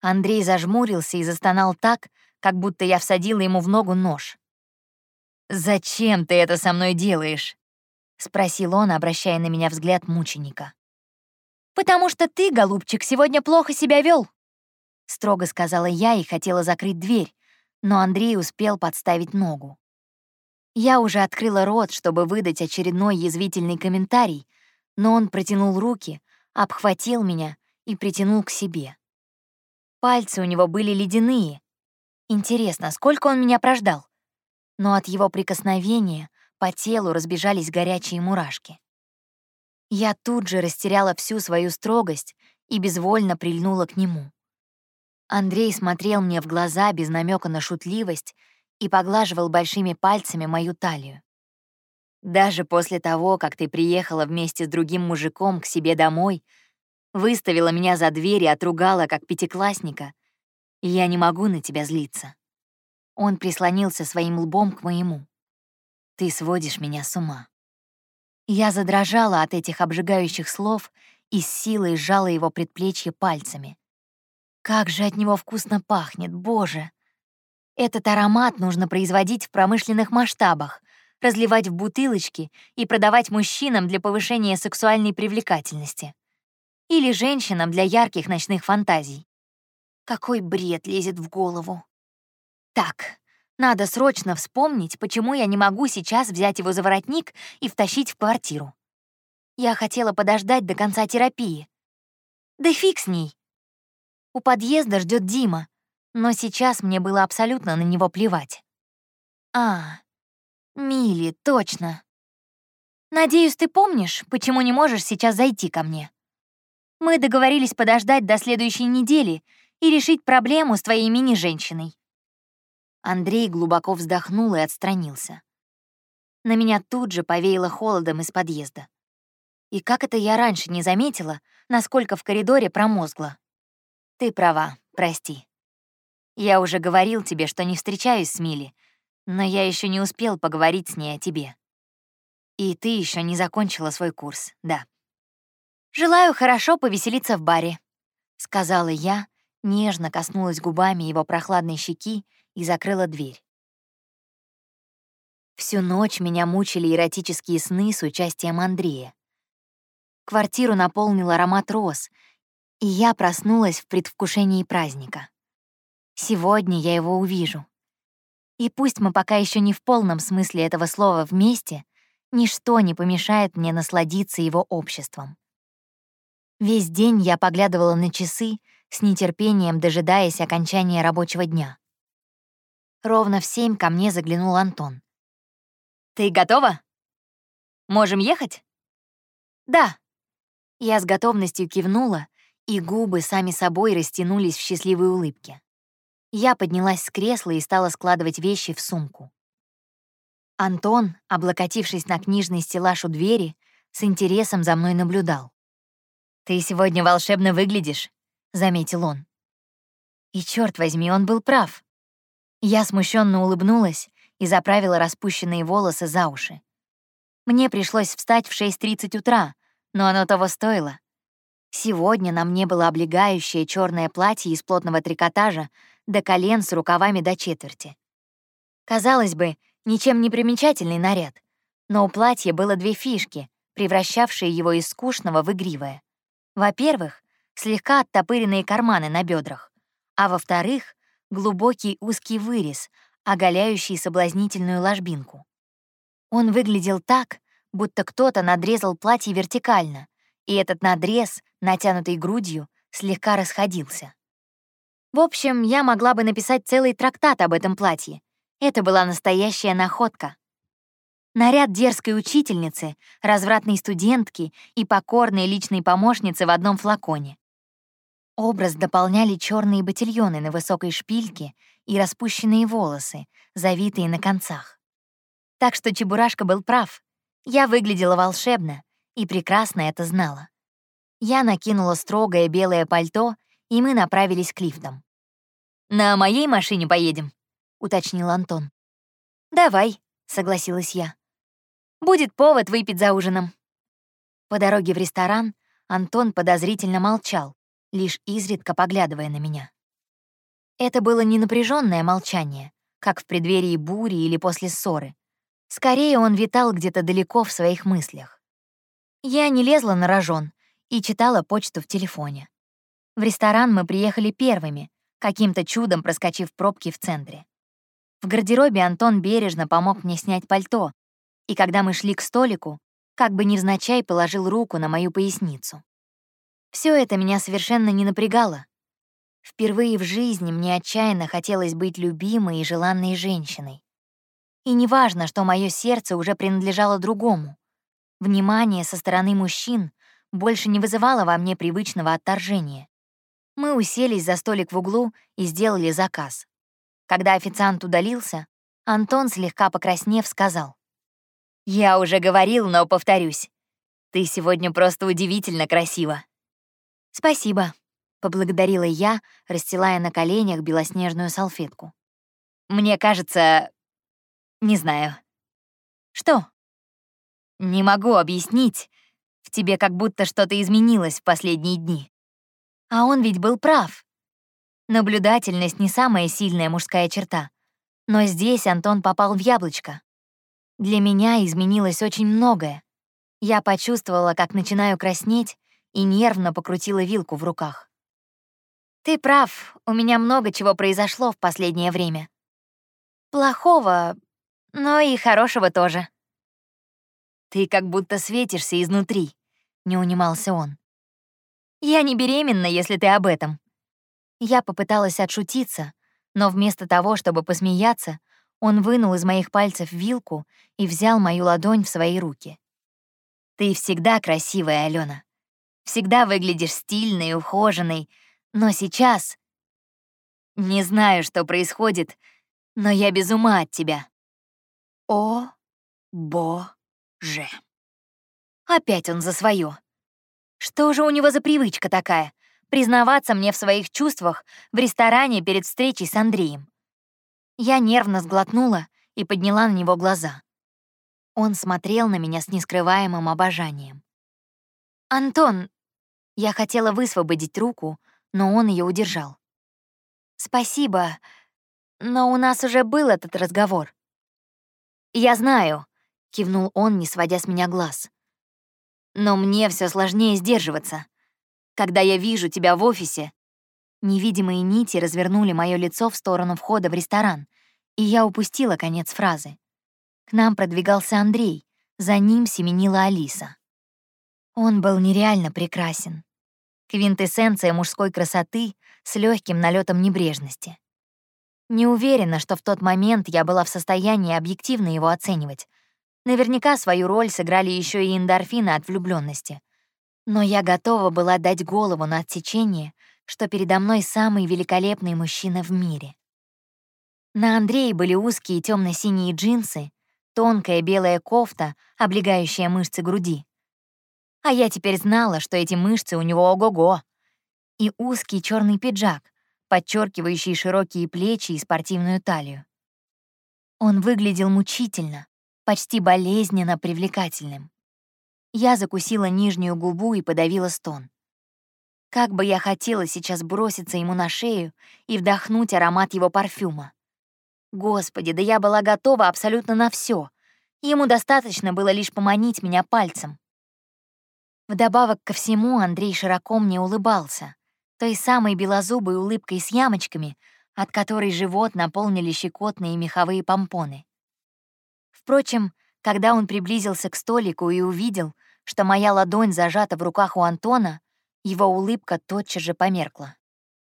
[SPEAKER 1] Андрей зажмурился и застонал так, как будто я всадила ему в ногу нож. «Зачем ты это со мной делаешь?» — спросил он, обращая на меня взгляд мученика. «Потому что ты, голубчик, сегодня плохо себя вел, строго сказала я и хотела закрыть дверь, но Андрей успел подставить ногу. Я уже открыла рот, чтобы выдать очередной язвительный комментарий, но он протянул руки, обхватил меня и притянул к себе. Пальцы у него были ледяные. Интересно, сколько он меня прождал? Но от его прикосновения по телу разбежались горячие мурашки. Я тут же растеряла всю свою строгость и безвольно прильнула к нему. Андрей смотрел мне в глаза без намека на шутливость и поглаживал большими пальцами мою талию. Даже после того, как ты приехала вместе с другим мужиком к себе домой, выставила меня за дверь и отругала, как пятиклассника, я не могу на тебя злиться. Он прислонился своим лбом к моему. Ты сводишь меня с ума. Я задрожала от этих обжигающих слов и с силой сжала его предплечье пальцами. Как же от него вкусно пахнет, боже! Этот аромат нужно производить в промышленных масштабах, разливать в бутылочки и продавать мужчинам для повышения сексуальной привлекательности. Или женщинам для ярких ночных фантазий. Какой бред лезет в голову. Так, надо срочно вспомнить, почему я не могу сейчас взять его за воротник и втащить в квартиру. Я хотела подождать до конца терапии. Да фиг с ней. У подъезда ждет Дима, но сейчас мне было абсолютно на него плевать. А, Мили, точно. Надеюсь, ты помнишь, почему не можешь сейчас зайти ко мне? Мы договорились подождать до следующей недели и решить проблему с твоей мини-женщиной. Андрей глубоко вздохнул и отстранился. На меня тут же повеяло холодом из подъезда. И как это я раньше не заметила, насколько в коридоре промозгло. Ты права, прости. Я уже говорил тебе, что не встречаюсь с Милли, но я еще не успел поговорить с ней о тебе. И ты еще не закончила свой курс, да. Желаю хорошо повеселиться в баре, сказала я, нежно коснулась губами его прохладной щеки и закрыла дверь. Всю ночь меня мучили эротические сны с участием Андрея. Квартиру наполнил аромат роз, и я проснулась в предвкушении праздника. Сегодня я его увижу. И пусть мы пока еще не в полном смысле этого слова вместе, ничто не помешает мне насладиться его обществом. Весь день я поглядывала на часы, с нетерпением дожидаясь окончания рабочего дня. Ровно в семь ко мне заглянул Антон.
[SPEAKER 2] «Ты готова? Можем ехать?»
[SPEAKER 1] «Да». Я с готовностью кивнула, и губы сами собой растянулись в счастливой улыбке. Я поднялась с кресла и стала складывать вещи в сумку. Антон, облокотившись на книжный стеллаж у двери, с интересом за мной наблюдал.
[SPEAKER 2] «Ты сегодня волшебно выглядишь», — заметил он.
[SPEAKER 1] И черт возьми, он был прав. Я смущенно улыбнулась и заправила распущенные волосы за уши. Мне пришлось встать в 6.30 утра, но оно того стоило. Сегодня на мне было облегающее черное платье из плотного трикотажа до колен с рукавами до четверти. Казалось бы, ничем не примечательный наряд, но у платья было две фишки, превращавшие его из скучного в игривое. Во-первых, слегка оттопыренные карманы на бедрах, а во-вторых, глубокий узкий вырез, оголяющий соблазнительную ложбинку. Он выглядел так, будто кто-то надрезал платье вертикально, и этот надрез, натянутый грудью, слегка расходился. В общем, я могла бы написать целый трактат об этом платье. Это была настоящая находка. Наряд дерзкой учительницы, развратной студентки и покорной личной помощницы в одном флаконе. Образ дополняли черные ботильоны на высокой шпильке и распущенные волосы, завитые на концах. Так что Чебурашка был прав. Я выглядела волшебно и прекрасно это знала. Я накинула строгое белое пальто, и мы направились к лифтам.
[SPEAKER 2] «На моей машине поедем», —
[SPEAKER 1] уточнил Антон. «Давай», — согласилась я. Будет повод выпить за ужином». По дороге в ресторан Антон подозрительно молчал, лишь изредка поглядывая на меня. Это было не напряженное молчание, как в преддверии бури или после ссоры. Скорее, он витал где-то далеко в своих мыслях. Я не лезла на рожон и читала почту в телефоне. В ресторан мы приехали первыми, каким-то чудом проскочив пробки в центре. В гардеробе Антон бережно помог мне снять пальто, и когда мы шли к столику, как бы невзначай положил руку на мою поясницу. Все это меня совершенно не напрягало. Впервые в жизни мне отчаянно хотелось быть любимой и желанной женщиной. И неважно, что мое сердце уже принадлежало другому. Внимание со стороны мужчин больше не вызывало во мне привычного отторжения. Мы уселись за столик в углу и сделали заказ. Когда официант удалился, Антон, слегка покраснев, сказал.
[SPEAKER 2] Я уже говорил, но повторюсь. Ты сегодня просто удивительно красива.
[SPEAKER 1] Спасибо, поблагодарила я, расстилая на коленях белоснежную салфетку.
[SPEAKER 2] Мне кажется, не знаю.
[SPEAKER 1] Что?
[SPEAKER 2] Не могу объяснить. В тебе как будто что-то изменилось в последние дни.
[SPEAKER 1] А он ведь был прав. Наблюдательность не самая сильная мужская черта. Но здесь Антон попал в яблочко. Для меня изменилось очень многое. Я почувствовала, как начинаю краснеть, и нервно покрутила вилку в руках. Ты прав, у меня много чего произошло в последнее время. Плохого, но и хорошего тоже.
[SPEAKER 2] Ты как будто светишься изнутри, не унимался он.
[SPEAKER 1] Я не беременна, если ты об этом. Я попыталась отшутиться, но вместо того, чтобы посмеяться, он вынул из моих пальцев вилку и взял мою ладонь в свои руки. «Ты всегда красивая, Алена. Всегда выглядишь стильной, ухоженной. Но сейчас... Не знаю, что происходит, но я без ума от тебя. О, боже. Опять он за свое. Что же у него за привычка такая? признаваться мне в своих чувствах в ресторане перед встречей с Андреем. Я нервно сглотнула и подняла на него глаза. Он смотрел на меня с нескрываемым обожанием. «Антон!» Я хотела высвободить руку, но он ее удержал. «Спасибо, но у нас уже был этот разговор». «Я знаю», — кивнул он, не сводя с меня глаз. «Но мне все сложнее сдерживаться. Когда я вижу тебя в офисе...» Невидимые нити развернули мое лицо в сторону входа в ресторан, и я упустила конец фразы. К нам продвигался Андрей, за ним семенила Алиса. Он был нереально прекрасен. Квинтэссенция мужской красоты с легким налетом небрежности. Не уверена, что в тот момент я была в состоянии объективно его оценивать. Наверняка свою роль сыграли еще и эндорфины от влюбленности. Но я готова была дать голову на отсечение, что передо мной самый великолепный мужчина в мире. На Андрее были узкие темно синие джинсы, тонкая белая кофта, облегающая мышцы груди, а я теперь знала, что эти мышцы у него ого-го. И узкий черный пиджак, подчеркивающий широкие плечи и спортивную талию. Он выглядел мучительно, почти болезненно привлекательным. Я закусила нижнюю губу и подавила стон. Как бы я хотела сейчас броситься ему на шею и вдохнуть аромат его парфюма. Господи, да я была готова абсолютно на все. Ему достаточно было лишь поманить меня пальцем. Вдобавок ко всему Андрей широко мне улыбался, той самой белозубой улыбкой с ямочками, от которой живот наполнили щекотные меховые помпоны. Впрочем, когда он приблизился к столику и увидел, что моя ладонь зажата в руках у Антона, его улыбка тотчас же померкла.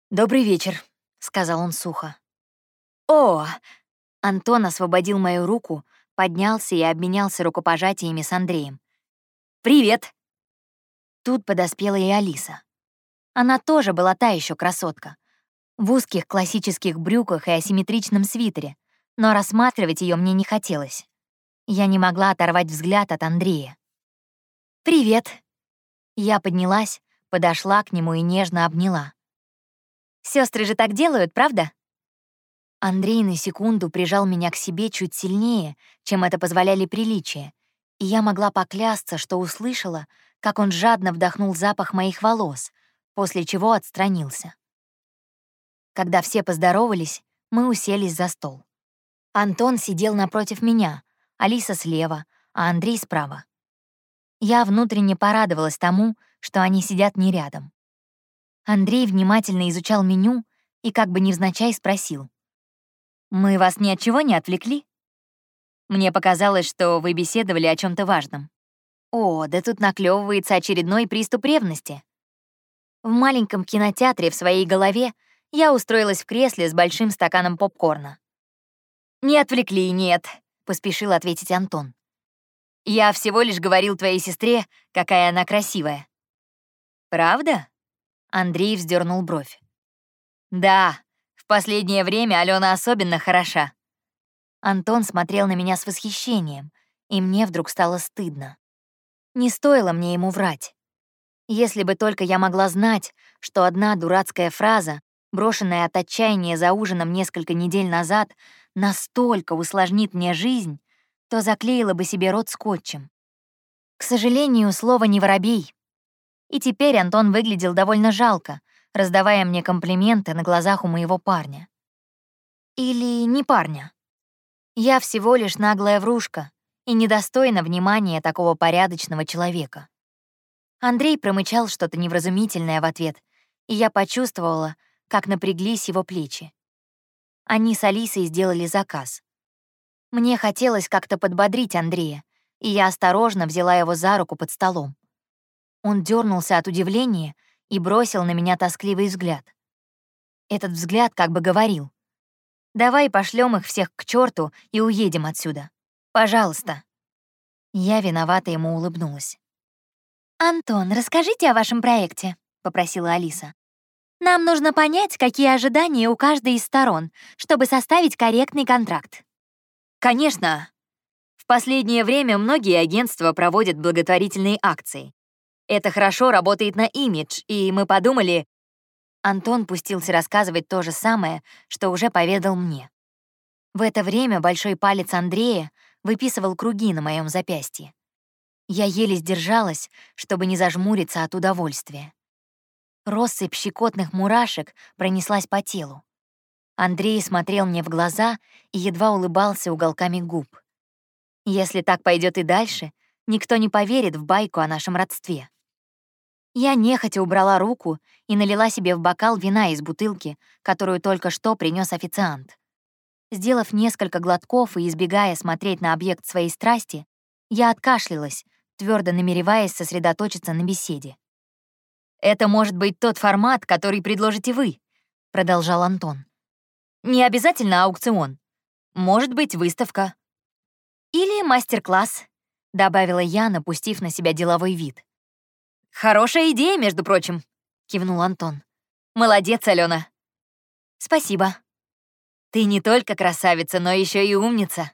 [SPEAKER 1] «Добрый вечер», — сказал он сухо. «О!» Антон освободил мою руку, поднялся и обменялся рукопожатиями с Андреем. «Привет!» Тут подоспела и Алиса. Она тоже была та еще красотка. В узких классических брюках и асимметричном свитере, но рассматривать ее мне не хотелось. Я не могла оторвать взгляд от Андрея. «Привет!» Я поднялась, подошла к нему и нежно обняла. Сестры же так делают, правда?» Андрей на секунду прижал меня к себе чуть сильнее, чем это позволяли приличия, и я могла поклясться, что услышала, как он жадно вдохнул запах моих волос, после чего отстранился. Когда все поздоровались, мы уселись за стол. Антон сидел напротив меня, Алиса слева, а Андрей справа. Я внутренне порадовалась тому, что они сидят не рядом. Андрей внимательно изучал меню и как бы невзначай спросил. «Мы вас ни от чего не отвлекли?» Мне показалось, что вы беседовали о чем то важном. О, да тут наклевывается очередной приступ ревности. В маленьком кинотеатре в своей голове я устроилась в кресле с большим стаканом попкорна. «Не отвлекли, нет», — поспешил ответить Антон. «Я всего лишь говорил твоей сестре, какая она красивая». «Правда?» — Андрей вздернул бровь. «Да, в последнее время Алена особенно хороша». Антон смотрел на меня с восхищением, и мне вдруг стало стыдно. Не стоило мне ему врать. Если бы только я могла знать, что одна дурацкая фраза, брошенная от отчаяния за ужином несколько недель назад, настолько усложнит мне жизнь, то заклеила бы себе рот скотчем. К сожалению, слово не воробей. И теперь Антон выглядел довольно жалко, раздавая мне комплименты на глазах у моего парня. Или не парня. Я всего лишь наглая врушка, и недостойна внимания такого порядочного человека. Андрей промычал что-то невразумительное в ответ, и я почувствовала, как напряглись его плечи. Они с Алисой сделали заказ. Мне хотелось как-то подбодрить Андрея, и я осторожно взяла его за руку под столом. Он дернулся от удивления и бросил на меня тоскливый взгляд. Этот взгляд как бы говорил, «Давай пошлем их всех к черту и уедем отсюда». Пожалуйста». Я виновата ему улыбнулась. «Антон, расскажите о вашем проекте», — попросила Алиса. «Нам нужно понять, какие ожидания у каждой из сторон, чтобы составить корректный контракт».
[SPEAKER 2] «Конечно. В последнее время многие агентства проводят благотворительные акции. Это хорошо работает на имидж, и мы подумали,
[SPEAKER 1] Антон пустился рассказывать то же самое, что уже поведал мне. В это время большой палец Андрея выписывал круги на моем запястье. Я еле сдержалась, чтобы не зажмуриться от удовольствия. Россыпь щекотных мурашек пронеслась по телу. Андрей смотрел мне в глаза и едва улыбался уголками губ. Если так пойдет и дальше, никто не поверит в байку о нашем родстве. Я нехотя убрала руку и налила себе в бокал вина из бутылки, которую только что принес официант. Сделав несколько глотков и избегая смотреть на объект своей страсти, я откашлялась, твердо намереваясь сосредоточиться на беседе.
[SPEAKER 2] «Это может быть тот формат, который предложите вы», — продолжал Антон. «Не обязательно аукцион. Может быть, выставка. Или мастер-класс», — добавила я, напустив на себя деловой вид. «Хорошая идея, между прочим», — кивнул Антон. «Молодец, Алена. «Спасибо. Ты не только красавица, но еще и умница».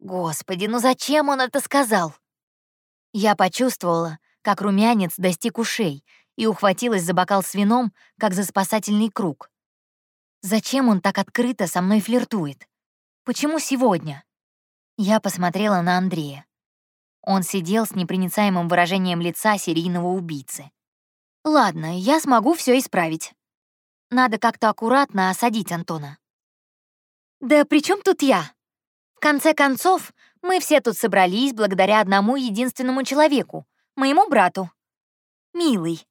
[SPEAKER 1] Господи, ну зачем он это сказал? Я почувствовала, как румянец достиг ушей и ухватилась за бокал с вином, как за спасательный круг. Зачем он так открыто со мной флиртует? Почему сегодня? Я посмотрела на Андрея. Он сидел с непроницаемым выражением лица серийного убийцы. Ладно, я смогу все исправить. Надо как-то аккуратно осадить Антона. Да при чем тут я? В конце концов, мы все тут собрались благодаря одному единственному человеку, моему брату. Милый.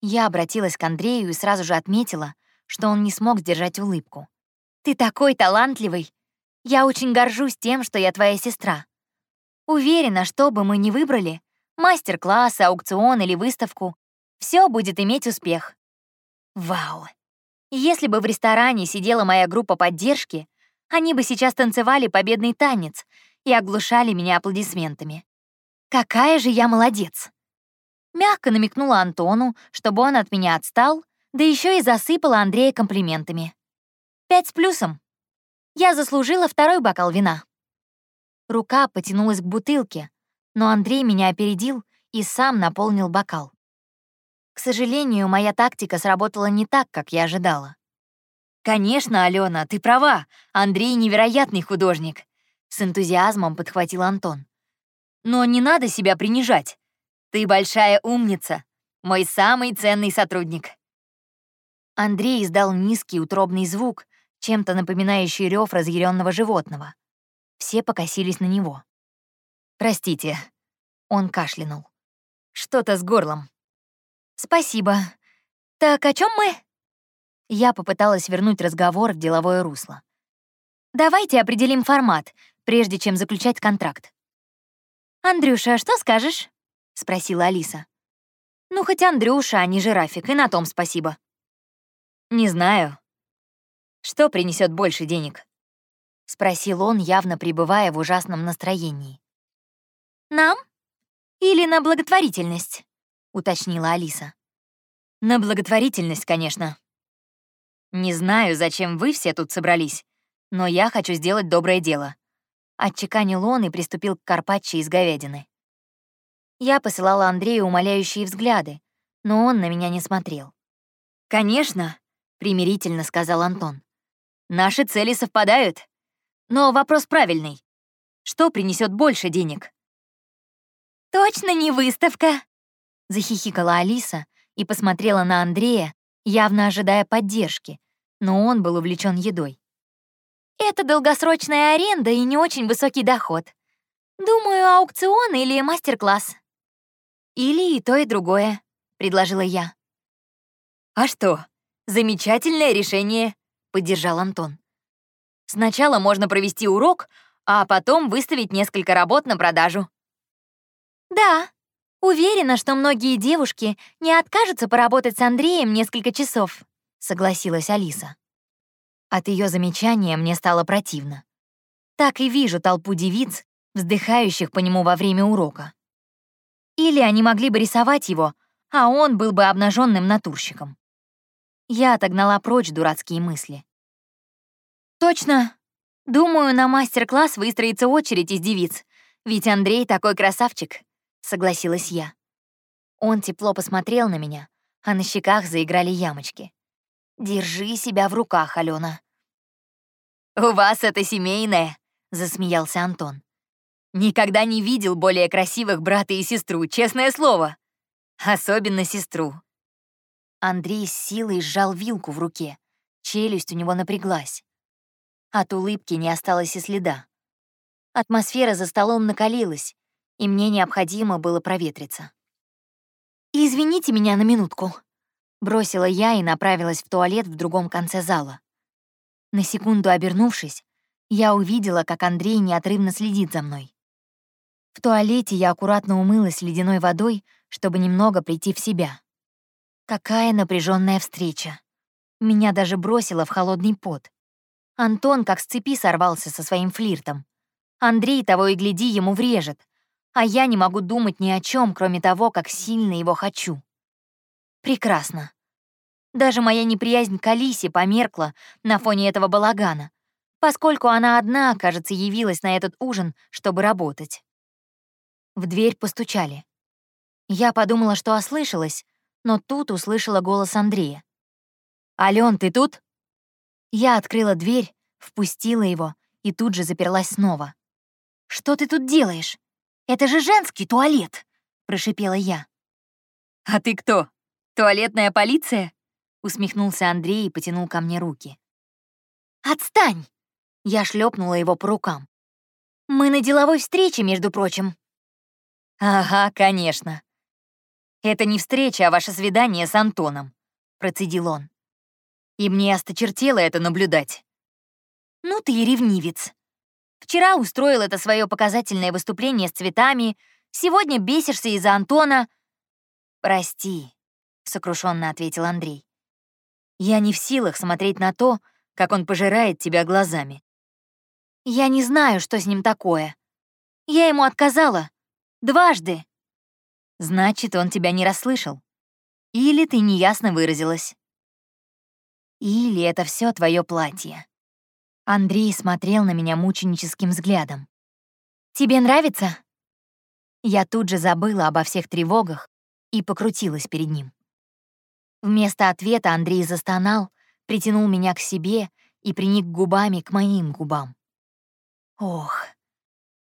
[SPEAKER 1] Я обратилась к Андрею и сразу же отметила, что он не смог сдержать улыбку. Ты такой талантливый. Я очень горжусь тем, что я твоя сестра. Уверена, что бы мы ни выбрали, мастер-класс, аукцион или выставку, все будет иметь успех. Вау. Если бы в ресторане сидела моя группа поддержки, они бы сейчас танцевали победный танец и оглушали меня аплодисментами. Какая же я молодец! Мягко намекнула Антону, чтобы он от меня отстал, да еще и засыпала Андрея комплиментами. Пять с плюсом. Я заслужила второй бокал вина. Рука потянулась к бутылке, но Андрей меня опередил и сам наполнил бокал. К сожалению, моя тактика сработала не так, как я ожидала.
[SPEAKER 2] «Конечно, Алена, ты права. Андрей — невероятный художник. С энтузиазмом подхватил Антон. «Но не надо себя принижать. Ты большая умница, мой самый ценный сотрудник».
[SPEAKER 1] Андрей издал низкий утробный звук, чем-то напоминающий рев разъяренного животного. Все покосились на него.
[SPEAKER 2] «Простите», — он кашлянул. «Что-то с горлом».
[SPEAKER 1] «Спасибо. Так о чем мы?» Я попыталась вернуть разговор в деловое русло. «Давайте определим формат, прежде чем заключать контракт. «Андрюша, что скажешь?» — спросила Алиса. «Ну, хоть Андрюша, а не жирафик, и на том спасибо».
[SPEAKER 2] «Не знаю. Что принесет больше денег?»
[SPEAKER 1] — спросил он, явно пребывая в ужасном настроении. «Нам? Или на благотворительность?» — уточнила Алиса.
[SPEAKER 2] «На благотворительность, конечно. Не знаю, зачем вы все тут собрались, но я хочу сделать доброе дело.
[SPEAKER 1] Отчеканил он и приступил к карпаччо из говядины. Я посылала Андрею умоляющие взгляды, но он на меня не смотрел.
[SPEAKER 2] «Конечно», — примирительно сказал Антон. «Наши цели совпадают. Но вопрос правильный. Что принесет больше денег?»
[SPEAKER 1] «Точно не выставка!» — захихикала Алиса и посмотрела на Андрея, явно ожидая поддержки, но он был увлечен едой. Это долгосрочная аренда и не очень высокий доход. Думаю, аукцион или мастер-класс. Или и то, и другое, предложила я.
[SPEAKER 2] А что? Замечательное решение, поддержал Антон. Сначала можно провести урок, а потом выставить несколько работ на продажу.
[SPEAKER 1] Да, уверена, что многие девушки не откажутся поработать с Андреем несколько часов, согласилась Алиса. От ее замечания мне стало противно. Так и вижу толпу девиц, вздыхающих по нему во время урока. Или они могли бы рисовать его, а он был бы обнаженным натурщиком. Я отогнала прочь дурацкие мысли. Точно. Думаю, на мастер-класс выстроится очередь из девиц, ведь Андрей такой красавчик, согласилась я. Он тепло посмотрел на меня, а на щеках заиграли ямочки. Держи себя в руках, Алена.
[SPEAKER 2] «У вас это семейное», — засмеялся Антон. «Никогда не видел более красивых брата и сестру, честное слово. Особенно сестру».
[SPEAKER 1] Андрей с силой сжал вилку в руке. Челюсть у него напряглась. От улыбки не осталось и следа. Атмосфера за столом накалилась, и мне необходимо было проветриться. «Извините меня на минутку», — бросила я и направилась в туалет в другом конце зала. На секунду обернувшись, я увидела, как Андрей неотрывно следит за мной. В туалете я аккуратно умылась ледяной водой, чтобы немного прийти в себя. Какая напряженная встреча. Меня даже бросило в холодный пот. Антон как с цепи сорвался со своим флиртом. Андрей того и гляди ему врежет, а я не могу думать ни о чем, кроме того, как сильно его хочу. Прекрасно. Даже моя неприязнь к Алисе померкла на фоне этого балагана, поскольку она одна, кажется, явилась на этот ужин, чтобы работать. В дверь постучали. Я подумала, что ослышалась, но тут услышала голос Андрея. «Алён, ты тут?» Я открыла дверь, впустила его и тут же заперлась снова. «Что ты тут делаешь? Это же женский туалет!» — прошипела я.
[SPEAKER 2] «А ты кто? Туалетная полиция?» — усмехнулся Андрей и потянул ко мне руки.
[SPEAKER 1] «Отстань!» — я шлепнула его по рукам. «Мы на деловой встрече, между прочим».
[SPEAKER 2] «Ага, конечно. Это не встреча, а ваше свидание с Антоном», — процедил он. «И мне осточертело это наблюдать».
[SPEAKER 1] «Ну ты и ревнивец. Вчера устроил это свое показательное выступление с цветами, сегодня бесишься из-за Антона».
[SPEAKER 2] «Прости», — сокрушенно ответил Андрей. «Я не в силах смотреть на то, как он пожирает тебя глазами».
[SPEAKER 1] «Я не знаю, что с ним такое. Я ему отказала. Дважды».
[SPEAKER 2] «Значит, он тебя не расслышал. Или ты неясно выразилась. Или это все твое платье». Андрей смотрел на меня мученическим взглядом.
[SPEAKER 1] «Тебе нравится?» Я тут же забыла обо всех тревогах и покрутилась перед ним. Вместо ответа Андрей застонал, притянул меня к себе и приник губами к моим губам. Ох,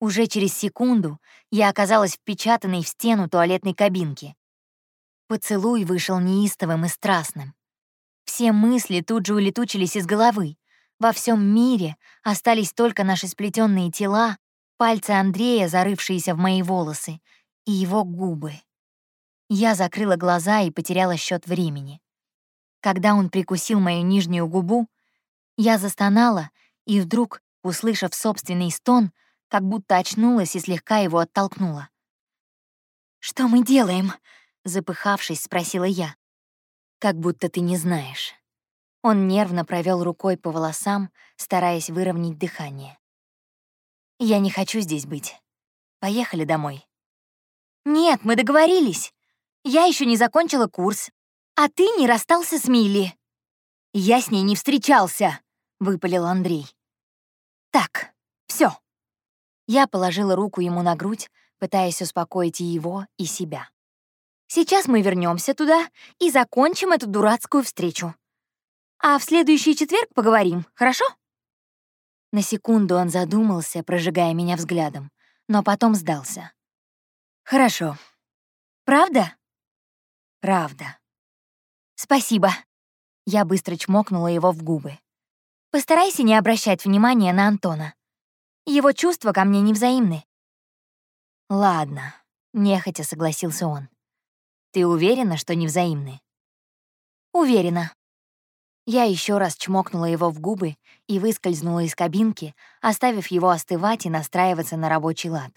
[SPEAKER 1] уже через секунду я оказалась впечатанной в стену туалетной кабинки. Поцелуй вышел неистовым и страстным. Все мысли тут же улетучились из головы, во всем мире остались только наши сплетенные тела, пальцы Андрея, зарывшиеся в мои волосы, и его губы. Я закрыла глаза и потеряла счет времени. Когда он прикусил мою нижнюю губу, я застонала и вдруг, услышав собственный стон, как будто очнулась и слегка его оттолкнула. «Что мы делаем?» — запыхавшись, спросила я. «Как будто ты не знаешь». Он нервно провел рукой по волосам, стараясь выровнять дыхание. «Я не хочу здесь быть. Поехали домой». «Нет, мы договорились. Я еще не закончила курс. А ты не расстался с Милли». «Я с ней не встречался», — выпалил Андрей. «Так, все. Я положила руку ему на грудь, пытаясь успокоить и его, и себя. «Сейчас мы вернемся туда и закончим эту дурацкую встречу. А в следующий четверг поговорим, хорошо?» На секунду он задумался, прожигая меня взглядом, но потом сдался. «Хорошо. Правда?» «Правда». «Спасибо». Я быстро чмокнула его в губы. «Постарайся не обращать внимания на Антона. Его чувства ко мне невзаимны». «Ладно», — нехотя согласился он. «Ты уверена, что невзаимны?» «Уверена», я еще раз чмокнула его в губы и выскользнула из кабинки, оставив его остывать и настраиваться на рабочий лад.